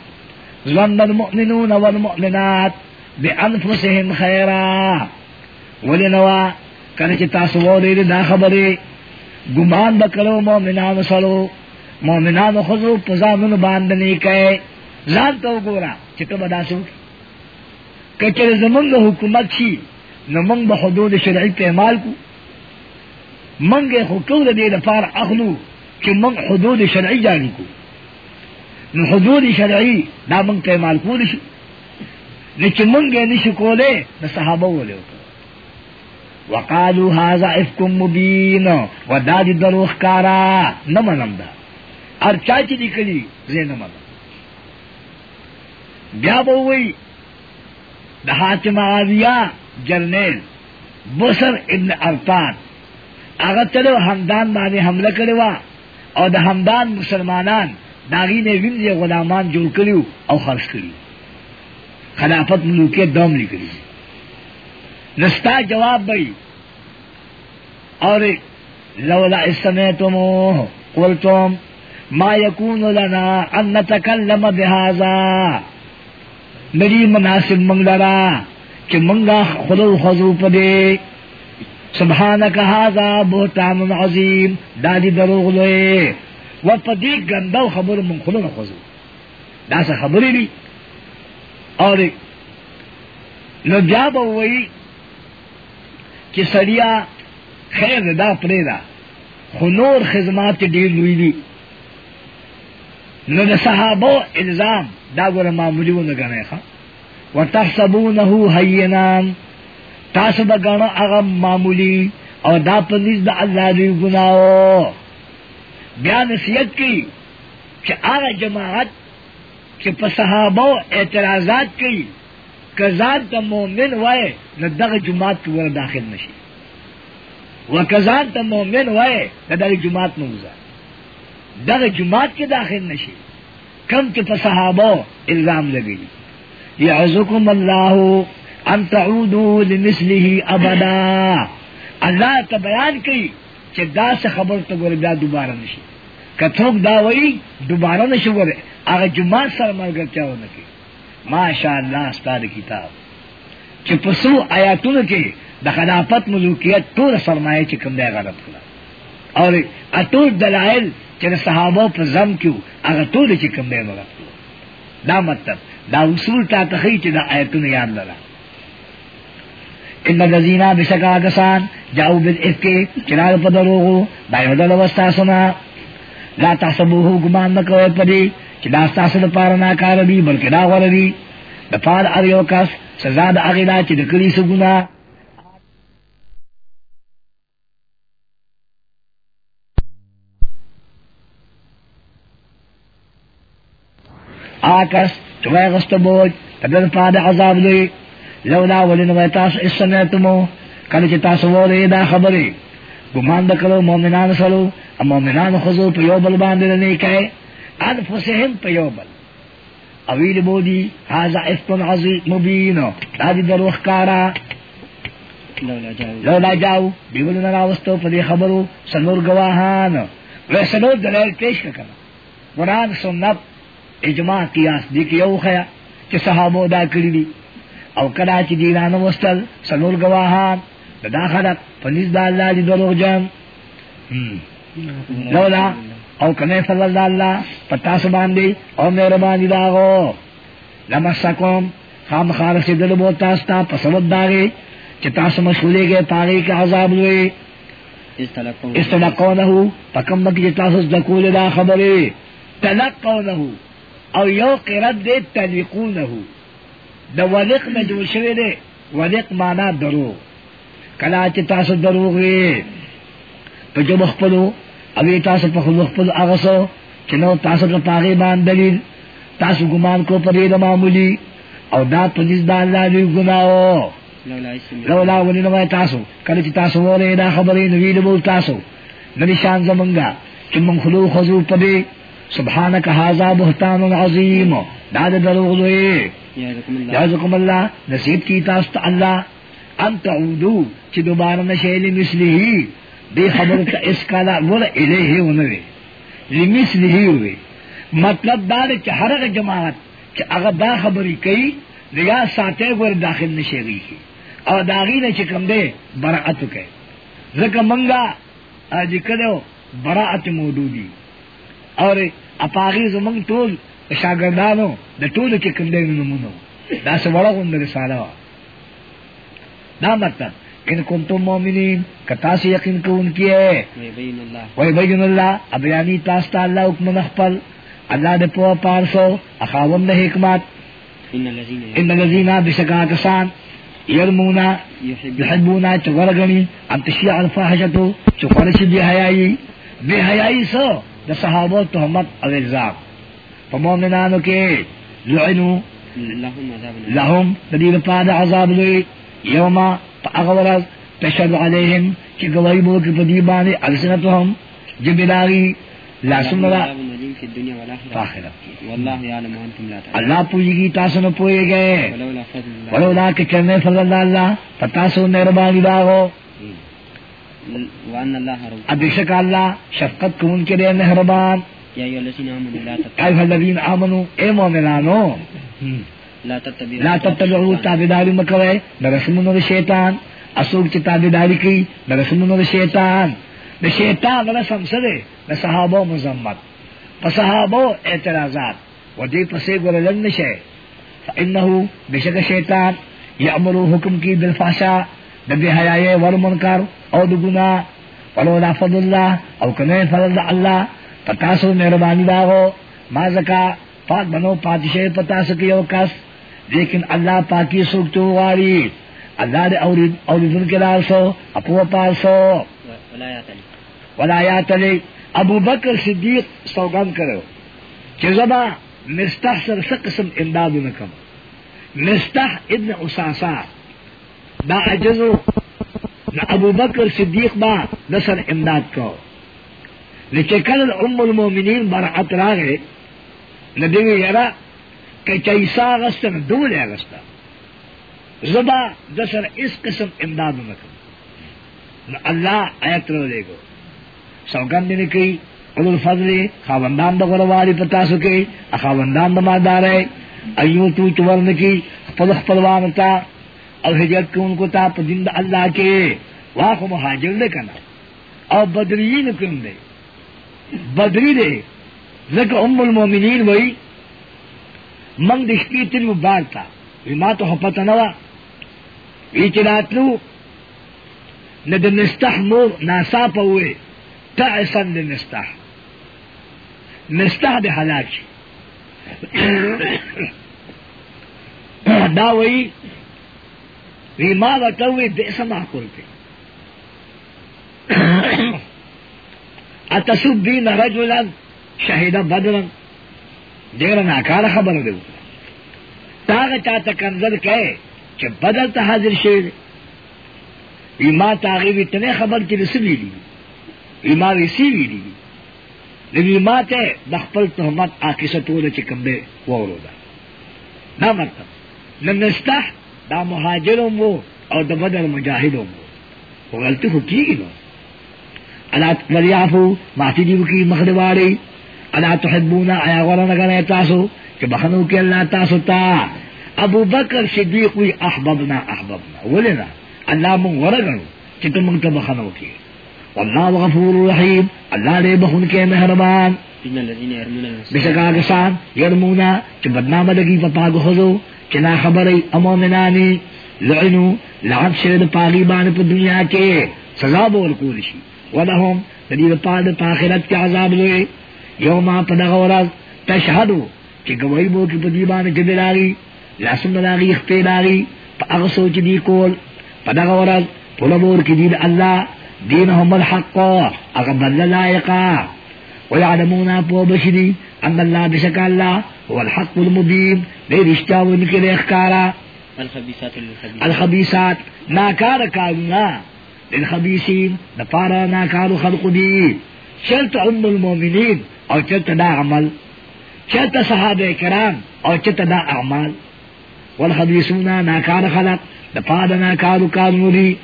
ظن المؤمنون والمؤمنات بانفسهم خیرا۔ ولنوا کله چې تاسو ووري دا خبره ګمان وکړو مؤمنانو سره مؤمنانو خو په ځانونو باندې نه کوي ځان ته وګوره چې ته بداسو حکومت شي نو موږ به حدود شرعي په اعمال کو. منګه خو ټول دې لپاره اخلو چې موږ حدود شرعي جاری کو. نو حدود شرعی دا منگ پیمال کول شو نو چی منگے نشو کولے نو صحابہ ولے وقالو هذا افکم مبین و دادی دروخ کارا نمنم دا. ار چاچی نکلی زی نمنم بیا بوئی دا حاتم آویا جرنیل بسر ابن ارطان اگر چلو حمدان بانے حملہ کروا او دا حمدان مسلمانان داغی نے وینځي غلامان جوړ کړیو او خرج کړیو خلافت ملوکیت دوم لکلی نستا جواب بھئی اور لولا استمیتمو قلتم ما یکون لنا ان نتکلم بهذا. نری مناسب منگلرا. کہ منگا خلو خضو پدے سبحانک هذا بہتان عظیم، دادی دروغ لوئے۔ و پدی گندو خبر من خلو نخوزو دا سا خبری لی اور نو بیا با وئی خیر دا پرې دا۔ خو نور خدمات ډیر لوی دي نو د صحابه الزام دا ګوره معمولی ونه غنه ښا وتحسبونه هینا تاسو به غنه هغه معمولی او دا پنځ د الله دی ګناو بیا نصیحت کی کہ آغا جماعت کہ پا صحابہ اعتراضات کی کزان تا مومن وائے نہ دغ جماعت کی ورہ داخل نشی و کزان تا مومن وائے نہ جماعت نوزا دغ جماعت کے داخل نشی کم کے پا صحابہ الزام لگی یعزکم اللہ ان تعودو لمثلہ ابدا اللہ تا بیان کی کہ دا سے خبر تو گورے بیا دوبارہ نشی کتھوک دا وئی دوبارہ نشی گورے آگا جمعہ سر مرگر چاہو نکی ماشاء اللہ استاد کتاب. چې پسو آیاتونو کې د خلافت ملوکیت ټول سرمایه چې کوم دی غلط کړه. اور اټول دلایل چې صحابه په زم کې هغه ټول چې کوم دی غلط کړه. دا مطلب دا اصول تا تخی چې د آیاتونو یاد لرا. ان الذين بشکا کسان جاؤ بالافك چنال پدروغو دا یو دل وستاسنا لا تحسبوه گمان نکوي پدی چې دا تاسو د پاره کار دی بلکې دا غوړ دی. د پاره ار یو کس، سزا د هغه دا چې آکس چوئے غست بوج تدر پاد عذاب دی۔ لولا ولن و تاسو اسمیتمو کله چې تاسو وره دا خبره ګمان وکړو مؤمنان سره مؤمنان خو په یو بل باندې نه کوي انفسهم په یو بل۔ اویل بودی هذا افکن عظیم مبین۔ دادی دروخ کارا لولا جاو بیولو نراوستو پدی خبرو سنور گواهان و سنور دلائل پیش کنا قرآن سنت اجماع قیاس دی کہ یو خیا کہ صحابو دا کری دی. او کدا چی دیران وستل سنور گواہان دا خلق پنیز دا اللہ دی دروغ جان. لولا او کنے فضل اللہ اللہ پتا سبان دی او مہربانی داغو لمسکم خام خارس دل بوتاستا پسود داگے چتا سمشغولے گئے پاگے کے عذاب لوئے استلقونہو پکم بکی چتا سس دکول دا خبرے. تلقونہو او یو قرد دے تلقونہو. دا ولق نہ جو شوے دے، ولق مانا درو. کلا چتا سس دروغے پا جو مخپلو ابھی تاسو په خپل خپل اغسو چې نو تاسو په پاغه باندې دلیل. تاسو ګمان کو پرې د معمولی. او دا پولیس دا الله دی ګناو لولا ولې نو تاسو. کله چې تاسو وله دا خبرې نو ویل مو تاسو. نبی شان زمونږه چې مونږ خلو خذو پدې سبحانك هذا بهتان عظیم. دا د دروغ دوی یعزکم الله نصیب کی تاسو ته الله ان تعودو. چې دوباره نشیل مثله دی خبر کا اس کالا بولا الیہ ونوی لمثلی ہوئی مطلب دا دے کہ ہر جماعت کہ اگر دا خبری کئی نگاہ ساتے ور داخل نشے گئی کی. اور داغی نے چکم دے، براعت کے زکا منگا، آجی کدو، براعت مودودی. اور اپاغی زمنگ طول شاگردانو دا طول چکم دے نمونو. دا سوڑا گند رسالہ. دا مطلب ان کن تم مومنین کتا سے یقین کو ان کی ہے. وہی بین اللہ ابیانی تاستا اللہ حکم نخپل. اللہ دے پو پارسو اخاون دے حکمت. ان لذینا بشکا کسان یرمونا یحبونا چغرگنی ام تشیع الفاحشتو چقرش بی حیائی. بی حیائی سو؟ دا صحابو تحمت او الزام. فمومنانو کے لعنو لهم دلیل پاد عذاب لئی یوما اغورز تشهد عليهم چې گواہی بو کې پدی باندې السنتهم جبلاغي لا سمرا اللہ پوجی تاسو نہ پوئے گئے. ولولا کہ کرنے فضل اللہ اللہ پتا سو مہربانی داغو اب شک اللہ شفقت کو ان کے لیے مہربان. یا الذین آمنو اے مومنانو. لا تتبعو تابداری مکوئے نرسمونو دا شیطان. اسوک چی تابداری کی نرسمونو دا شیطان. دا شیطان رسم سدے دا صحابو مزمت پا صحابو اعتراضات. و دی پسے گرلن نشے. فإنہو بشک شیطان یعملو حکم کی بالفاشا دا بی حیائے ورمنکر او دا گناہ ولولا فضل اللہ او کنے فضل اللہ، پتاسو مہربانی داغو۔ ما زکا پاک بنو پاتشے پتا سکی او کس، لیکن اللہ پاکی سوک تو واری اللہ دے اوریدن کے لارسو اپو پال سو ولایات علی۔ ابو بکر صدیق سوگن کرو۔ کہ زبا مستح سر سقسم امداد نکم۔ مستح ابن اساسا دا عجزو، نا ابو بکر صدیق با نسر امداد کو۔ لیکن کل ام المومنین برعت راگے ندیوی یرا، کہ چیسا اگست نہ دول اگست زبا دسر اس قسم امداد نکم نہ اللہ ایت رو دے گو۔ سوگن دن کی اول الفضل خاوندان دا غرواری پتا سکے خاوندان دا مادار ہے۔ ایو تو چورن کی خپل خپلوان تا او ہجرت کو ان کو تا پدند اللہ کے واخو مہاجر دے کنا۔ او بدرین کن دے۔ بدری دے۔ ذکر ام المومنین وئی منگ دشکی تل وہ بار تھا ما تو پتہ نہ یہ چلاتلو نہ د نستح مور ناسا پوے تعسن د نستح۔ نستح د ہلاک دا وئی وی ما وتوي د سما کول ته اتسب بین رجلا شهید بدرن۔ دیر ناکار خبر دے۔ تاغ چاہتا کنزل کہے کہ بدل تا حاضر شیر۔ ایما تاغی بھی تنے خبر کی رسلی لی ایما رسی بھی لی لیکن ایما تے بخپل تحمت آکی ستول چکم دے وورو دا۔ نا مطلب نمستح دا مہاجرم وہ اور دا بدل مجاہدوں وہ غلطی ہو کی گی نو؟ اللہ ولیافو معافی دیو کی مخدواری اللہ تحبونا آیا غورا نگر تاسو کہ بخنو کی اللہ تاسو تا۔ ابو بکر صدیق وی احببنا احببنا۔ ولنا اللہ من غورا گنو چکم منگتا بخنو کی۔ واللہ غفور رحیم اللہ دے بخن کے مہربان۔ بشکا کسان یرمونا چھ بدنام لگی پاک خضو چنا خبری امومنانی لعنو لعب شرد پاگی بان پا دنیا کے سزا بول کولشی. ولہم دلیل پاد پاخرت کے عذاب لوئے. یوما پدغورز تشہدو چی گوئی بو کی پدیبان جدل آگی لاسم دلاغی اخپید آگی پا اغسو چی دی کول. پدغورز پلبور کی دید اللہ دینہم الحق اغبر لائقا ویعلمونا پو بشری ان اللہ بشک اللہ هو الحق المبین دے رشتہ ونکر اخکارا۔ الخبیثات ناکار کارونا للخبیثین دپارا ناکارو خلق دی۔ چلت ام المومنین اور چلت دا عمل۔ چلت صحابہ کرام اور چلت دا اعمال۔ والخبیثون ناکار خلق دپارا ناکارو کارو دی۔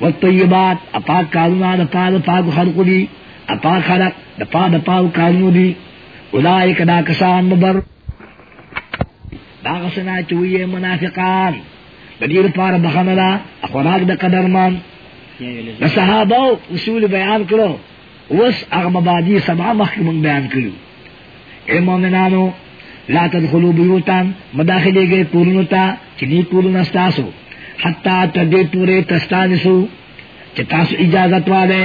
والطیبات اپاک کارونا دپارا پاک خلق دی۔ اپاک خلق دپارا پاک کارو دی۔ اولائک دا کسان مبر. دا غسنا چوئے منافقان. بدیر پار بخنلا اخوراک دا قدرمان. دا صحابو اصول بیان کرو، وس اغمبادی سبع مخیمون بیان کرو. اے مومنانو، لا تدخلو بیوتان، مداخلے گئے پورنو تا چنی پورن استاسو. حتی تدے پورے تستانسو چتاسو اجازت والے،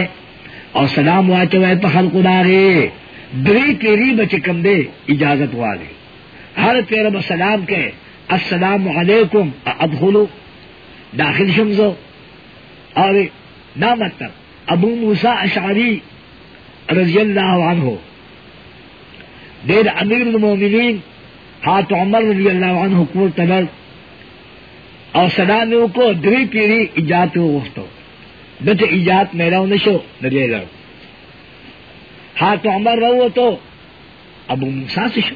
اور سلام واچوئے پا خلق داغے. دری تیری بچکم دے اجازت والے۔ ہر تیرا سلام کے السلام علیکم، ادخلو، داخل شمزو۔ اور نہ مطلب ابو موسا اشعری رضی اللہ عنہ۔ دیر امیر المومنین ہاتھ عمر رضی اللہ عنہ کو تلر اور سلام کو دری پیری ایجاد ہو گفتو۔ دت ایجاد میرا نشو نجے لڑ ہاتھ عمر رہو تو ابو موسا سے شو۔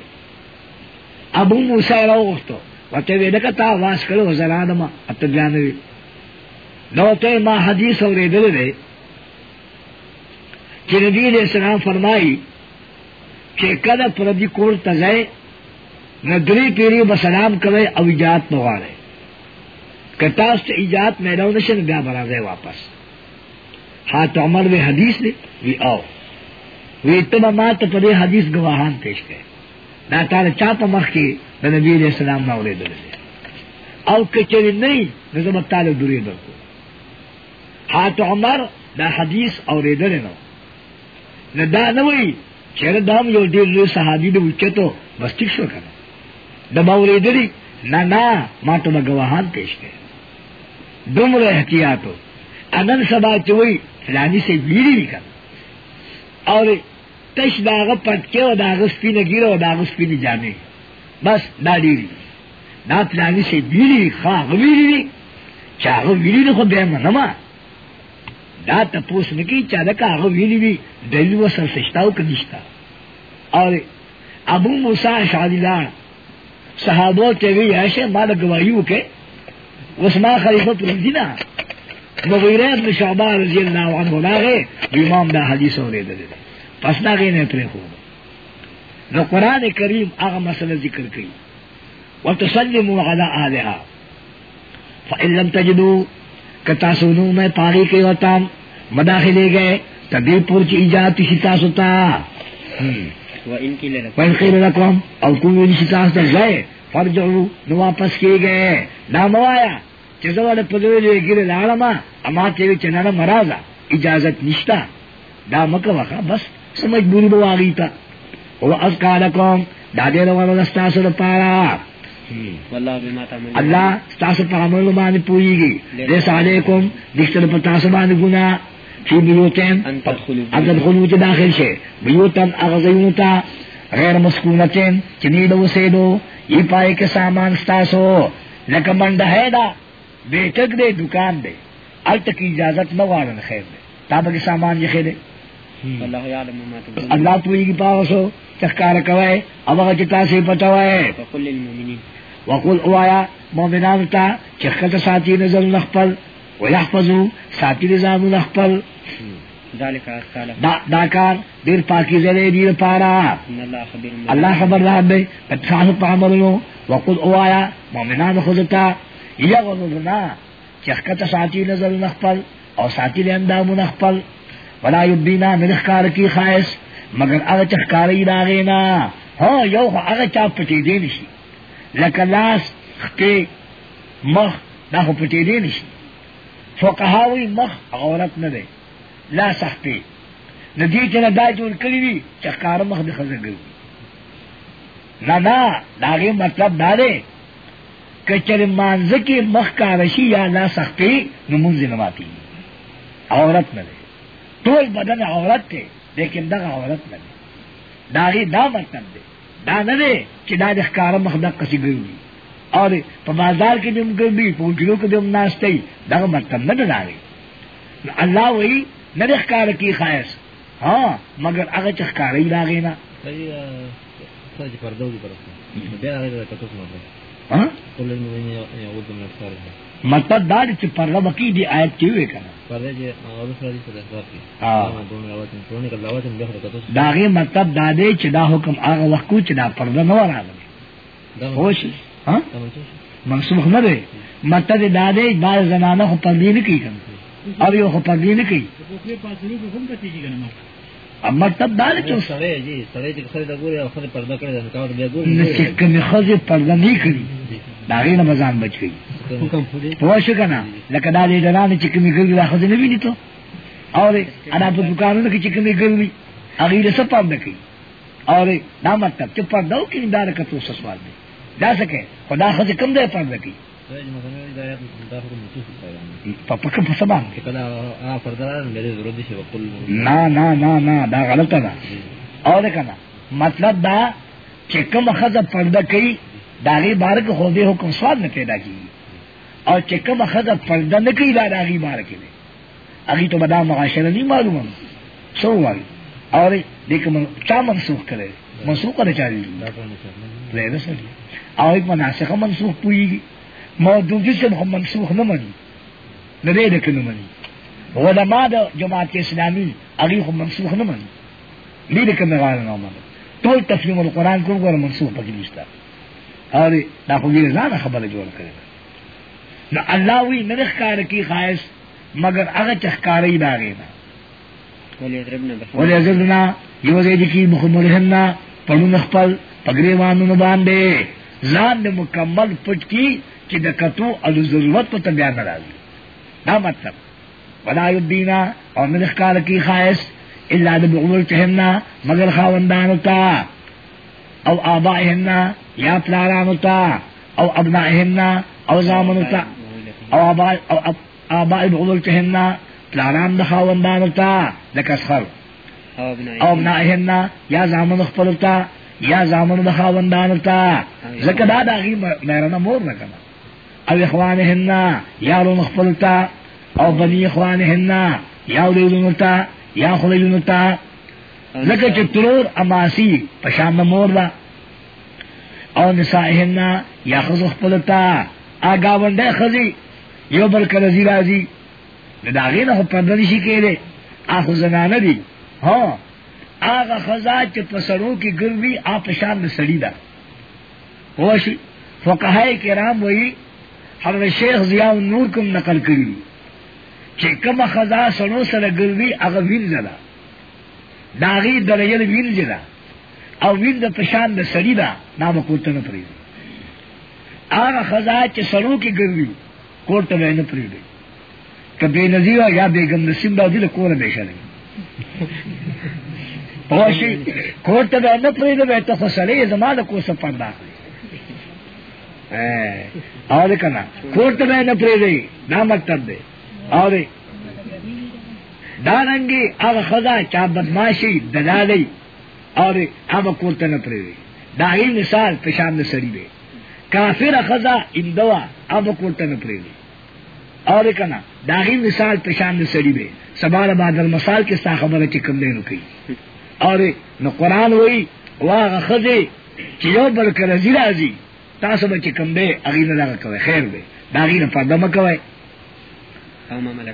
ابو موسا رہو گفتو وتے وی دکا واس کړو زلان ما ات ځانوي نو ته ما حدیث اورې دلې چې نبی دې سلام فرمایي چې کله پر دې کور ته ځای ندری پیری به سلام کوي او ایجاد نه غواړي کتا است ایجاد مې راو نشن بیا برازه واپس۔ ہاں حات عمر وی حدیث دی وی او وی ته ما ته په حدیث گواهان پیش کړي. دا تعالی چا مخ کې د نبی علیہ السلام نہ اوریدل او کچری نہیں نظم تعالی دوری درکو حات عمر دا حدیث اور اوریدل نو نہ دا نوئی چیر دام یو دیر لوی صحابی دو وچتو بس ٹھیک شو کنا دا اوریدلی نہ نہ ما تو گواہان پیش کرے دمر احتیاطو انن سبا چوئی فلانی سے ویری بھی کنا اور تش داغ پٹکے و داغ سپین گیرو و داغ سپین جانے بس، دا ډیری دا پلانی سے بیری خواہ ویری چاہ ویری نے خود بے منما دا تپوس نکی چاہ دکا آغا ویری بھی دلیل و سر سشتاو کنشتا اور ابو موسیٰ شادی لان صحابو تیوی ایسے مالا گوائیو کے. وسما خلیفت رضی نا. مغیرہ ابن شعبہ رضی اللہ عنہ لاغے. امام دا حدیث ہو رہے دلے. پس نا گئی نیترے خوب نو قرآن کریم آغا مسئلہ ذکر کی وَتُسَلِّمُوا عَلَىٰ آلِهَا فَإِن لَمْ تَجِدُوا کتا سونو میں پاگی کے وطام مداخلے گئے تبھی پور کی ایجاد شتا ستا کوئی ان شتا گئے نو واپس کیے گئے نامو آیا چیزا والا پدوے جو گیر لارما اما تیوی چنانا مرازا اجازت نشتا دا مکہ وقا بس. سمجھ بوری بواغی تا۔ وہ ازکالکم دادے روانو دستاسو دا پارا۔ اللہ ستاسو پا عمل بانی پوئی گی۔ لیسا علیکم دکتر پا تاسو بانی گنا۔ فی بیوتین اگر خلوت داخل شے۔ بیوتن اغزیونتا غیر مسکونتین چنید وسیدو یہ پائے کے سامان ستاسو لکا منڈا ہے دا بیٹک دے دکان دے۔ ال تک اجازت نوارن خیر دے۔ تابا کے سامان یہ دے اللہ پوئی کی پاوسو تخکار کوئے اب اگر چتا سے پتوائے وقل اوایا مومنان تا چخت ساتی نظر نخپل ویحفظو ساتی نظام نخپل۔ دا, دا کار دیر پاکی زلے دیر پارا۔ اللہ خبردار دے پتخانو پا عملنو وقل اوایا مومنان خودتا یغضبنا چخکت ساتی نظر نخپل او ساتی لیندامو نخپل۔ ولا یبدینا من کی خائص مگر اغا چخکاری داغینا ہاں یو خو اغا چا پتی دے نشی لکا لاس خکے مخ دا خو پتی دے نشی فقهاوی مخ عورت نه دی لا سختی۔ ندی چې دا جوړ کړی وي چې کار مخ د خزه ګرځي نه نه داغه مطلب دا دی کچر مانزه کې مخ کارشی یا لا سختی نو مونږ نه ماتي عورت نه دی ټول بدن عورت دی لیکن دا عورت نه دی. داغه دا مطلب دی. دا نه دی چې دا د ښکار مخ د قصې ګرځي اور بازار کې دم ګرځي په کلو کې دم ناشته دا مطلب نه دی اللہ وہی نہ ښکار کی خواہش ہاں مگر هغه چې ښکارې لاغې نه. سړي سره مطلب دا چې پرله بکی دی آیت کې سره سره د کتو داغه مطلب دا دی چې دا حکم هغه وخت کو چې دا پرده نه دا خوش ها دا منسوخ. نه دی مطلب دا دی دا زنانه خو پردې نه کوي کنه او یو خو پردې نه کوي اب مطلب دا چې سړی جی سړی چې خره د ګوري او خره پرده کړی دا کاوه بیا نه ګوري چې پرده نه به ځان بچ پوه شو کنه لکه دا چې کومې ګرځي دا ښځې نه ویني ته او انا په دکانونو کې چې کومې ګرځي هغې له څه پرده کوي. او دا مطلب چې پرده وکړي دا د کتو څه سوال دی. دا څه کوي؟ خو دا ښځې کوم ځای پرده کوي؟ سړی چې مثلا دا آیات دا حکم منسوخ دی په پکه په سبا چې کله هغه پرده راځي بیا ضرورت دي چې وقل نه نه نه نه دا غلطه ده. او ده کنه مطلب دا چې کوم ښځه پرده کوي داغي بار کې خو دې حکم سوال نه پیدا کیږي او چې کوم ښځه پرده نه کوي دا داغي بار کې دی هغه ته بدا معاشره نه معلومه سو وایي اور دې چا منسوخ کړي منسوخ کړي چا دي دا ټول نشه پرې نه سړي او ایک مناسخه منسوخ پويږي موجودی سے هم منسوخ نه مني نه دې دې کنه مني علماء د جماعت اسلامی هغه هم منسوخ نه مني دې دې کنه غواړي نه مني ټول تفهیم القرآن کوم ګور منسوخ پکې نشته اور دا خو ځان خبره جوړ کړي نو الله وی نه ښکار کی خاص مگر داغې نه وليضربن بخمر ولی ازلنا یو زیدی کی مخمرهننا پڑون اخپل پگریوانو باندے۔ ځان دې مکمل پټ کی چې د کتو ال ضرورت په تبیا راځي دا مطلب۔ ولا یبینا او من اخکار کی خاص الا د بعمر چهنا مگر خاوندانو تا۔ او آبائهن یا پلارانو تا او ابنائهن او زامنو تا او آباء او بعمر چهنا پلاران د خاوندانو تا لکه اسخر او ابنائه او ابنائهن یا زامن خپلتا یا زامن د خاوندانو تا زکه دا داغي مېرنه مور نه. کنا او اخوانهن یا لون خپلتا. او بني اخوانهن یا تا یا خلیلونو تا چې ترور اماسی پشان مور دا او نسائهن یا خزو خپلتا. آگا ونده خزی. یو بل کرزی رازی. نداغی نه خو پرده نشي کېده اخو زنانه دي ها. هغه خزا چې په سړو کې ګرځي آپ شان د سړی ده. وشي فقهای کرام وایي حضرت شیخ ضیاء النور کوم نقل کړی چې کومه خزا سړو سره ګرځي هغه وینځه ده داغي درجه د وینځه ده او وین د پشان د سړی ده نام کوته نه پریږي هغه خزا چې سړو کې ګرځي کوته نه پریږي که بے نظیر یا بیگم نسیم دا دل کور بیشا لگی پوشی کور تا بے نپری دا بے تا خسلی زمان دا کو سب اور کنا کور تا بے نپری دی نا مکتب دے اور دارنگی اغا خدا چا بدماشی دلالی اور اغا کور تا نپری دی داغی مثال پشان نسری دے کافر خدا اندوا اغا کور تا نپری دی اور کنا داغی مثال پشان سڑی بے سبال بادل مسال کے سا خبر چکم دے نکی اور نو قرآن وئی واغ خزے چیو بل کر رزی رازی۔ تاسو به چکم دے نہ لگا کوي خیر دے داغی نہ پردہ مکوي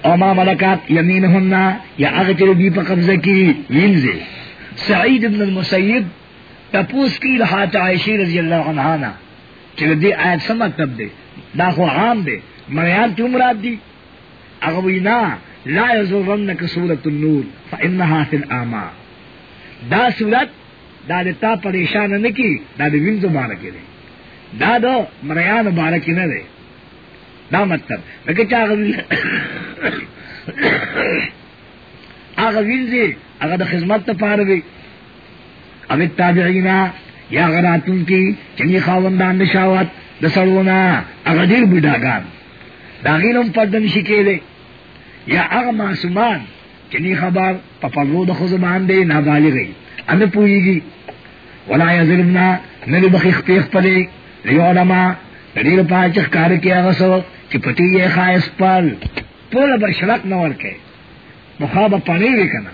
او ما ملکات۔ یمینهن یا هغه چې دی په قبضه کې وینځي سعید ابن المسیب تپوس کی لحات عائشی رضی اللہ عنہ نا چې دې آیت څه مطلب دی دا خو عام دی مریان ته مراد دی؟ هغه وینا لا یزرنک سورۃ النور فانها فی الاما دا سورت، دا د تا پریشان نه کی، دا د وینځو مبارک دی دا دو مریان مبارک نه دی دا مطلب۔ لکه چا هغه هغه وینځي هغه د خدمت ته پاره وي او تابعینا، یا غراتون کی چنی خاوندان د شاوت د سړونا هغه ډیر بډاګان دا غینم پردن شي دے. یا هغه معصومان چنی خبر په پرو د خو زبان دی نابالغی ان پویږي ولا یظلمنا نل بخیخ پیخ پلی لیو علماء دیر پاچخ کار کیا غسو چی پتی یہ خائص پل. پول بشرک نور کے. مخاب پانی بھی کنا.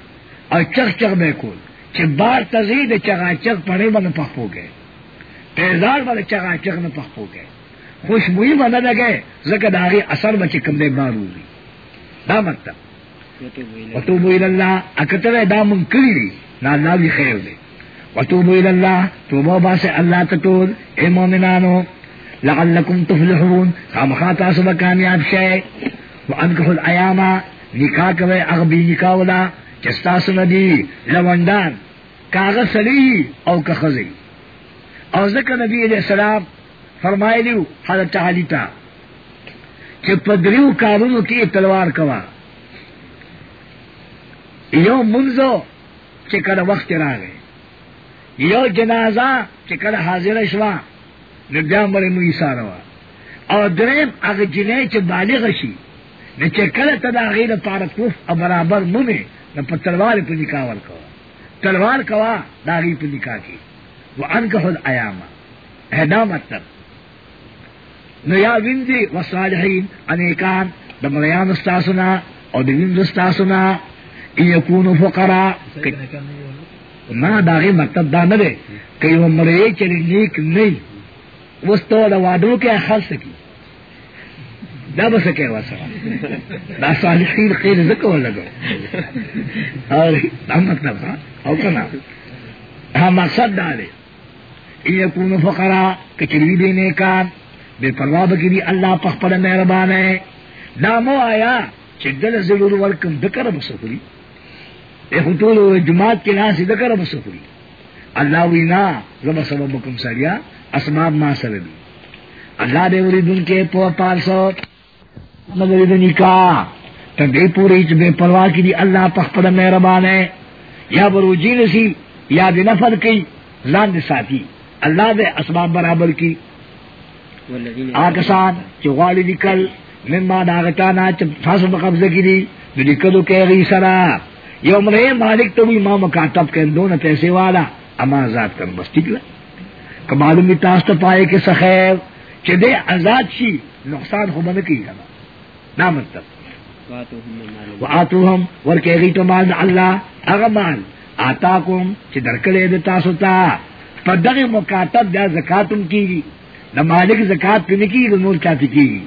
اور چغ چغ بے کول. چی بار تزید چغا چغ پانی بنا پخپو گئے. تیزار بنا چغا چغ نہ پخپو گئے. خوشبوئی بنا لگے. زکر داغی اثر بچی کم دے بار ہوئی. دا مطلب. وتوبوا الى اکتر دا من کری دی. نا اللہ بھی خیر دے. وتوبوا الى الله توبوا باس اللہ تطول اے مومنانو. لعلکم تفلحون. خامخا تاسو با کامیاب شئے. وانکحوا الایاما نکاح کوئے اغبی نکاح ولا چستاسو ندی لوندان کاغذ سلی او کخزی او ذکر نبی علیہ السلام فرمائے لیو، حضرت علی تا کہ پدریو کارونو کی تلوار کوا. یو منزو چې کله وخت راغی یو جنازه چې کله حاضر شوا نو بیا مړی مو ایساروا او دریم هغه جنې چې بالغ شي کله ته د هغې لپاره کوف برابر مومې نو په تلوار په نکاح ورکوه. تلوار کوا د هغې په نکاح کې. وانکحو الایاما دا مطلب. نو یا وینځي وصالحین انیکان د مریان استاسنا او د وینځ استاسنا ان یکونو فقراء ما داغی مطلب دا دی. که یو مړی چې نیک نه اوس ته د وادو کې خرڅ کی دا به څه کوي وسره دا صالحین خیر زکه ولګو او دا مطلب ها؟ او کنه ها مقصد دا دی. ان یکونو فقراء کچری دی نیکان بے پروا بکی اللہ پخ پر مہربان ہے نامو آیا چدل ضرور ورکم دکر مسخری اے خطول جماعت کے ناس دکر مسخری اللہ وینا زب سبب بکم سریا اسباب ما سربی اللہ دے ورید ان کے پو پال سو نظر نکاح تدے پوری چ بے پرواہ کی دی اللہ پخ پر مہربان ہے۔ یا برو جی نسی یا دے نفر کی لان دے ساتھی۔ اللہ دے اسباب برابر کی۔ آکسان چی غالی نکل مما داغتانا چی فاسو بقبضہ کی دی۔ دو نکلو کے غی سرا۔ یوم رہے مالک تو بھی ماں مکاتب دو نہ پیسے والا اما آزاد کر بس ٹھیک معلوم بھی تاست پائے کہ سخیر چی دے آزاد شی نقصان خو بنا کی۔ کنا نا مطلب۔ آتو ہم تو اللہ اغا مال۔ آتاکم چی درکلے دے تاسو تا۔ پر دغی مکاتب دا زکاتم کی گی نہ مالک زکات پہ کی گی نور چاہتی کی گی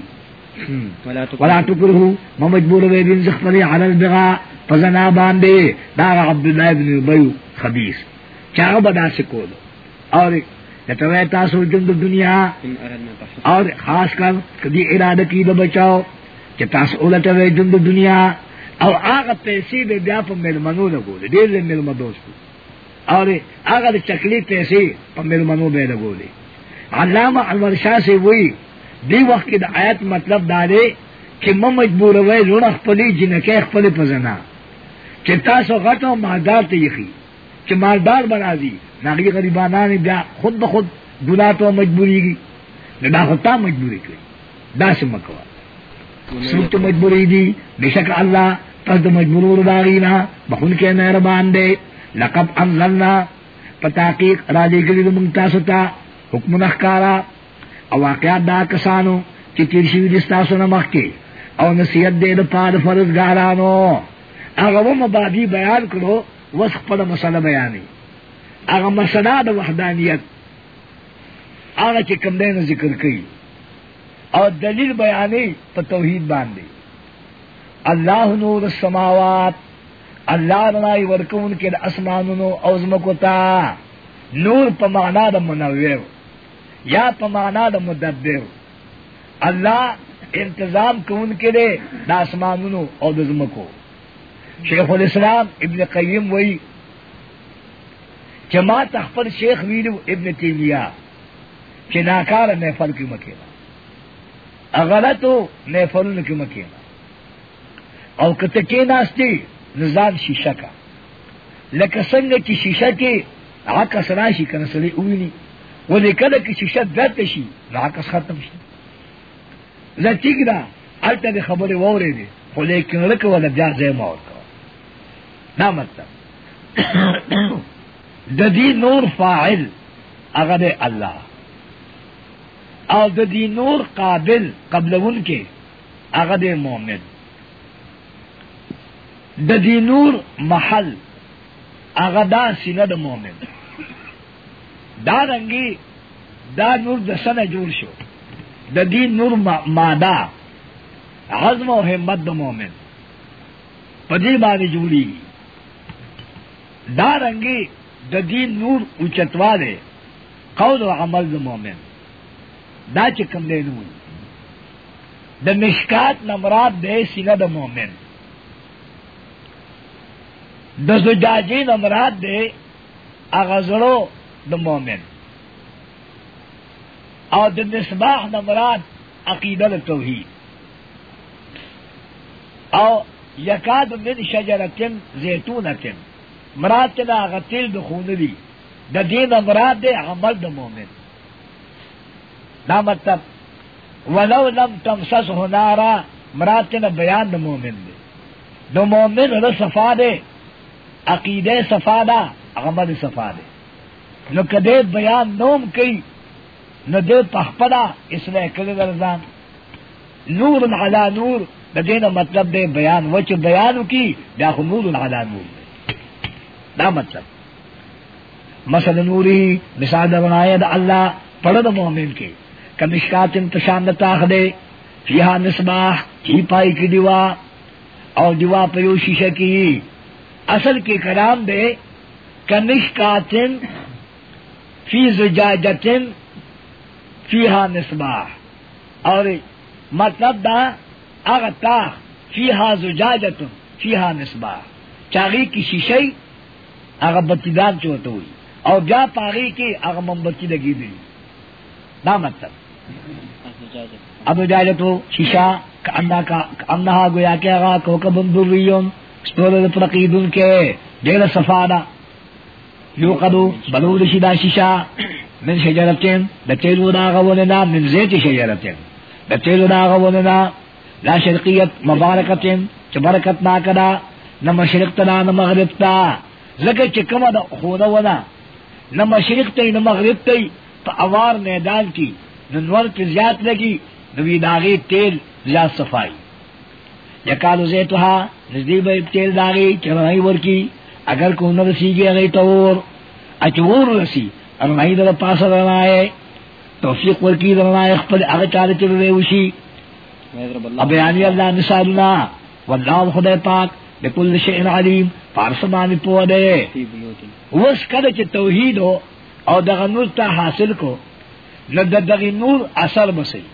ولا تکرہو۔ ممجبور وے بن زخفری علی البغا فزنا باندے۔ داغ عبداللہ ابن عبیو خبیث۔ چاہو بدا سکولو اور تاسو جند دنیا۔ اور خاص کر کدی ارادہ کی بچاؤ۔ کہ تاسو اولتوے جند دنیا، او آغا پیسی بے بیا پا ملمنو لگو دے، دیر دے ملمدوس کو اور آغا دے چکلی پیسی پا ملمنو بے لگو دے۔ علامہ انور شاہ سے وہی دی وقت کی دا آیت مطلب دارے کہ ما مجبور ہوئے لوڑا خپلی جنکے خپلی پزنا کہ تاسو غٹو مالدار تے یخی، کہ مالدار بنا دی ناغی غریبانان بیا خود بخود گناہ تو مجبوری گی دا خود مجبوری کری، دا سے مکوا۔ سوک تو مجبوری دی بے شک اللہ پس دا مجبور داغینا بخون کے مہربان دے لقب انزلنا پتاقیق راجی گلی دا منگتاسو تا حکم نخکارا. او واقعات دا کسانو، چی تیرشوی دستاسو نمخ کے. او نصیحت دے دا پاد فرزگارانو. اگا وہ مبادی بیان کرو، وسق پا دا مسئلہ بیانی. اگا مسئلہ دا وحدانیت. اگا چی کم دین ذکر کئی. اور دلیل بیانی پا توحید باندے اللہ نور السماوات، اللہ رنائی ورکون کے دا اسمانونو اوزمکو تا۔ نور پا معنی دا منویر یا پا معنی دا مدبر اللہ انتظام کون کے دے دا اسمانونو او دزمکو شیخ الاسلام ابن قیم وئی جما تخفر شیخ ویلو ابن تیمیہ کہ ناکار نیفل کی مکینا اغلطو نیفلون کی مکینا او کتکی ناستی نظام شیشہ کا لکه څنګه چې شیشه کې عکس راشي کنه سړی ویني ولې کله چې شیشه درته شي، نو عکس ختم شي. زه ټیک ده الته د خبرې وورې دي خو لیکن لکه ولا بیا ځای ما ورکړه دا مطلب. د دې نور فاعل، هغه دی الله. او د دې نور قابل قبلون کې هغه دی مؤمن. د دې نور محل، هغه دا سینه د مؤمن. دا رنګي، دا نور د سنه جوړ شو. د دې نور ماده عزم او همت د مؤمن. په دې باندې جوړي دا رنګي د دې نور اوچتواله قول او عمل د مؤمن. دا چې کوم دی نور د مشکات نمرات د سینه د مؤمن د زجاجین امراد دے اغزرو د مومن۔ او د مصباح نمراد عقیدہ دا توحید۔ او یکاد من شجرتن زیتونتن۔ مراد تنا غتیل د خون دی د دین مراد دے عمل د مومن۔ دا مطلب ولو لم تمسسه نارا، مراد تنا بیان د مومن دی د مومن رس صفا دے، عقیدہ صفا دا، عمل صفا دے۔ نو کدے بیان نوم کئی، نو دے پخپدا اس میں کل ورزان نور علا نور، دا دینا مطلب دے بیان۔ وچ بیانو کی، دا نور علا نور دے۔ دا مطلب۔ مثل نوری، مثال دا بنایا دا اللہ پڑھ دا مومن کے۔ کمشکات انتشان دا تاخ دے فیہا نسباح چی پائی کی دیوا، اور دیوا پیو شیشہ کی اصل کے کلام دے کنش فی زجاجتن فی ہا اور مطلب دا اغتا فی ہا زجاجتن فی ہا نسباح چاغی کی شیشئی اگر بتی دان چوت ہوئی اور جا پاغی کی اگر مومبتی لگی دی۔ دا مطلب۔ اب اجازت ہو شیشہ انہا گویا کہ اگا کوکب دریون ستول پرقیدن کے دیر صفادا یو قدو بلود شدا ششا من شجرتین، دا تیلو دا غولنا من زیت شجرتین۔ دا تیلو دا غولنا لا شرقیت مبارکتین چه برکت ناکدا نہ مشرق تا نہ مغرب تا۔ زکر چکم دا خودا ونا، نہ مشرق تی نہ مغرب تی پا اوار میدان کی۔ ننور کی زیاد لگی نوی داغی تیل زیاد صفائی. یکالو زیتوها نزدی با تیل داغی چرنائی ورکی اگر کو نہ رسی گی اگئی تور اچور رسی ارنائی در پاس رنائے توفیق ورکی رنائے اخپل اگر چار چل رہے وشی ابیانی اللہ نسالنا واللہ خدا پاک بکل شئن علیم پارسمانی پو دے وس کده چې توحید ہو او دغه نور ته حاصل کو نو د نور اثر بسي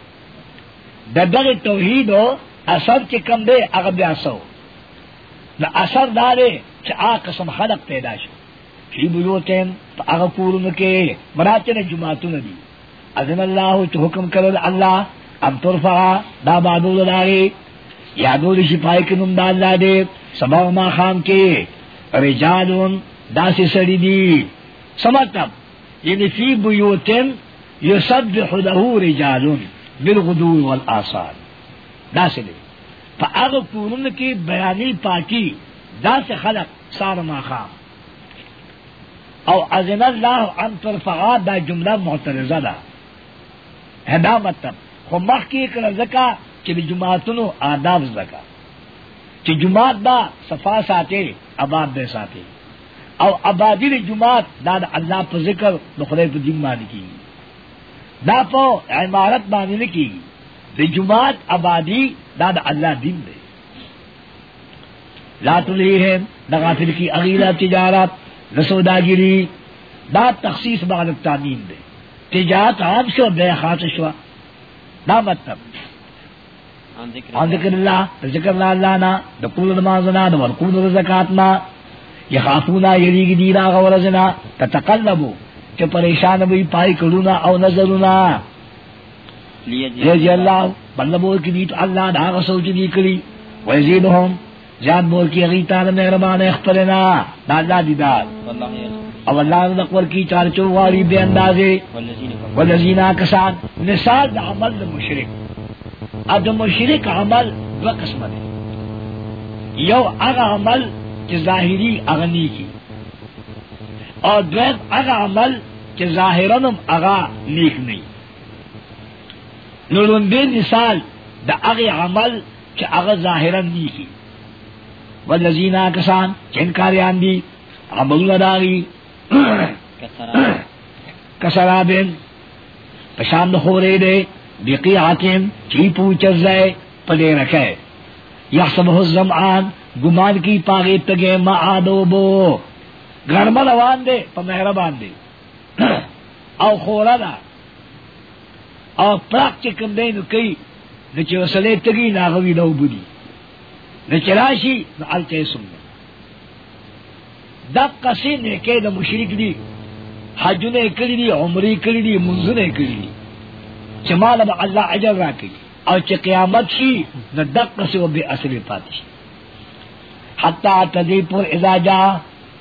د توحید ہو اثر چې کم دی هغه بیا سو. نو اثر دارے چې آ قسم خلق پیدا شو. فی بیوتین هغه کورونه کې مراتب جمعتون دي اذن الله چې حکم کړل الله ام ترفع دا بادو داري یادو دي شپای کې نوم د الله دې ما خام کې رجالون داسی سڑی دی. سمطلب یعنی فی بیوتن یسبح له رجالون بالغدو والآثار دا سے دی پا اغا کورن کی بیانی پاکی دا سے خلق سار خام او ازن اللہ ان ترفعا دا جملہ معترضہ دا ہے دا مطلب. خو مخ کی ایک رزکا چی جماعتنو آداب زکا چی جماعت دا صفا ساتے آباد دے ساتے او آبادی دی جماعت دا دا اللہ پا ذکر دا خدای پا دین مانی دا پا عمارت مانی نکی دی جماعت آبادی دا دا اللہ دین دے لا تلہیہم دا غافل کی اغیلہ تجارت نسودا گیری دا تخصیص بعد التامین دے تجارت عام شو بے خاص شو. دا مطلب. عن ذکر اللہ ذکر اللہ اللہ نا دا قول نمازنا دا ورقود رزکاتنا یخافونا یریگ دینا غورزنا تتقلبو. چا پریشان بھی پائی کرونا او رضی اللہ بول کی دی تو اللہ سوچ دی کری ویزیدهم زیاد بول کی اغیتا دا مہربان اخبرنا دا اللہ دی دار. واللہ یرزق او اللہ کی چار چواری بے اندازے. کسان مثال دا عمل دا مشرک. اب دا مشرک عمل دو قسم دے یو اغا عمل ظاہری اغنی کی اور دویم اغا عمل چی ظاہرنم اغا نیک نہیں نورن بے مثال دا اغی عمل چی اغا ظاہرن نیکی. والذین کسان چنکاریان دی عمل داغی کسرا کسرابن پشام خورے دے بقی حاکم چی پوچھ زے پدے رکھے. یحسبہ الزمعان، گمان کی پاگے تگے ما آدو بو. گرمل وان دے، پا مہربان دے. او خورا دا. او پراک چکم دے نو کئی، نو چی وصلے تگی ناغوی نو بودی. نو چراشی نو علتے سنگا دا قصی نیکے دا مشرک دی حجنے کری دی، عمری کری دی منزنے کری دی. چمال با اللہ عجر را کری. او چی قیامت شی، نو دق قصی و بے اصلی پاتی شی. حتی تدی پر اذا جا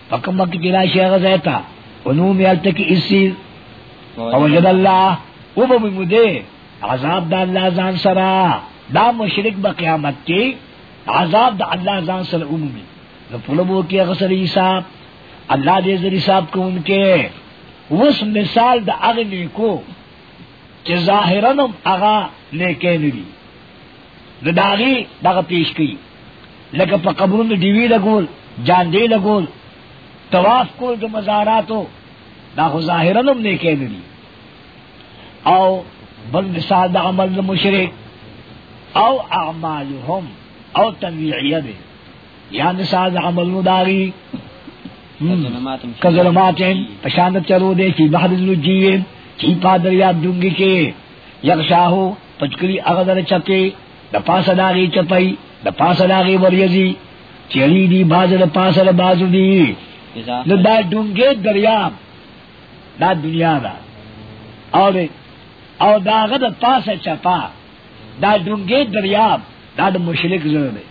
فکمک جلا شیغ زیتا ونوم یلتکی اسیر فوجد اللہ. او با مدے. عذاب دا اللہ زان سرا. دا مشرک با قیامت کی عذاب دا اللہ زان سر عمومی. نو پلبو کی غسر حساب. اللہ دے زر حساب کو ان کے. اس مثال دا اغنی کو چی ظاہرنم اغا نیکے نبی نو داغی داغا پیش کی. لکه په قبرونو دیوی لګول جان دی طواف کول د مزاراتو دا خو ظاهرا هم نه کېدلی او بل مثال د عمل د مشرک او اعمالهم او تنویعیه ده یا مثال د عمل داغي کظلمات پشاند چلو دے چی بحر الجین چی پا دریاب دنگی کے۔ یغشاہو پچکلی اغدر چکے دا پاس داغی چپئی دا پاس داغی وریزی۔ چیلی دی باز دا پاس دا بازو دی نو دا دنگی دریاب دا دنیا دا۔ اور او دا پاس چپا۔ دا دنگی دریاب دا دا مشرک زر دے۔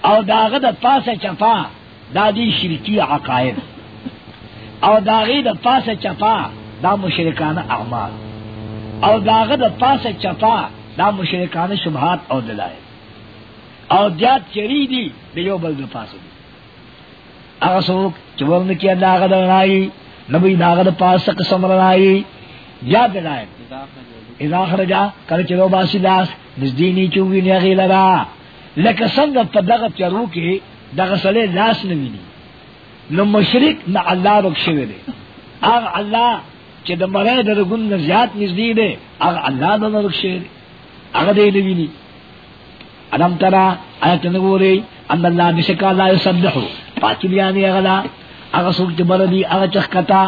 او دا پاس چپا دا دی شرکی عقائد۔ او دا پاس چپا دا مشرکان اعمال۔ او دا پاس چپا دا مشرکان شبہات او دلائل۔ او دیات چری دی دیو بل دا پاس دی۔ اغا سوک چورن کیا داغ دا رنائی نبی داغ دا پاس قسم رنائی دیات دلائل اذا خرجا، کل چلو باسی لاس نزدینی چوگی نیغی لرا لکه څنګه په دغه چرو کې دغه سړی لاس نه ویني نو مشرک نه الله رک شوی دی هغه الله چې د مړی د رګون نه زیات نږدې دی هغه الله د رک شوی دی هغه دی نه ویني ادم ترا، آیت نګوري ان الله بشکا لا یسبحو پاکی بیانی اغلا هغه څوک چې بلدي هغه چخکتا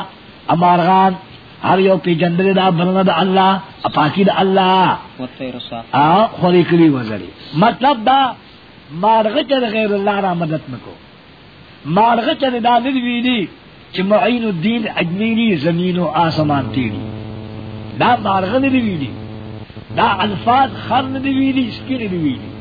امارغان هر یو پی جندل دا بلنه دا الله اپاکی دا الصافات آ خوری کری وزری. مطلب دا مارغه چر غیر الله را مدد نکو مارغه چر دا ندویلی چی معین الدین اجمینی زمین و آسمان تیری. دا مارغه ندویلی دا الفاظ خر ندویلی سکی ندویلی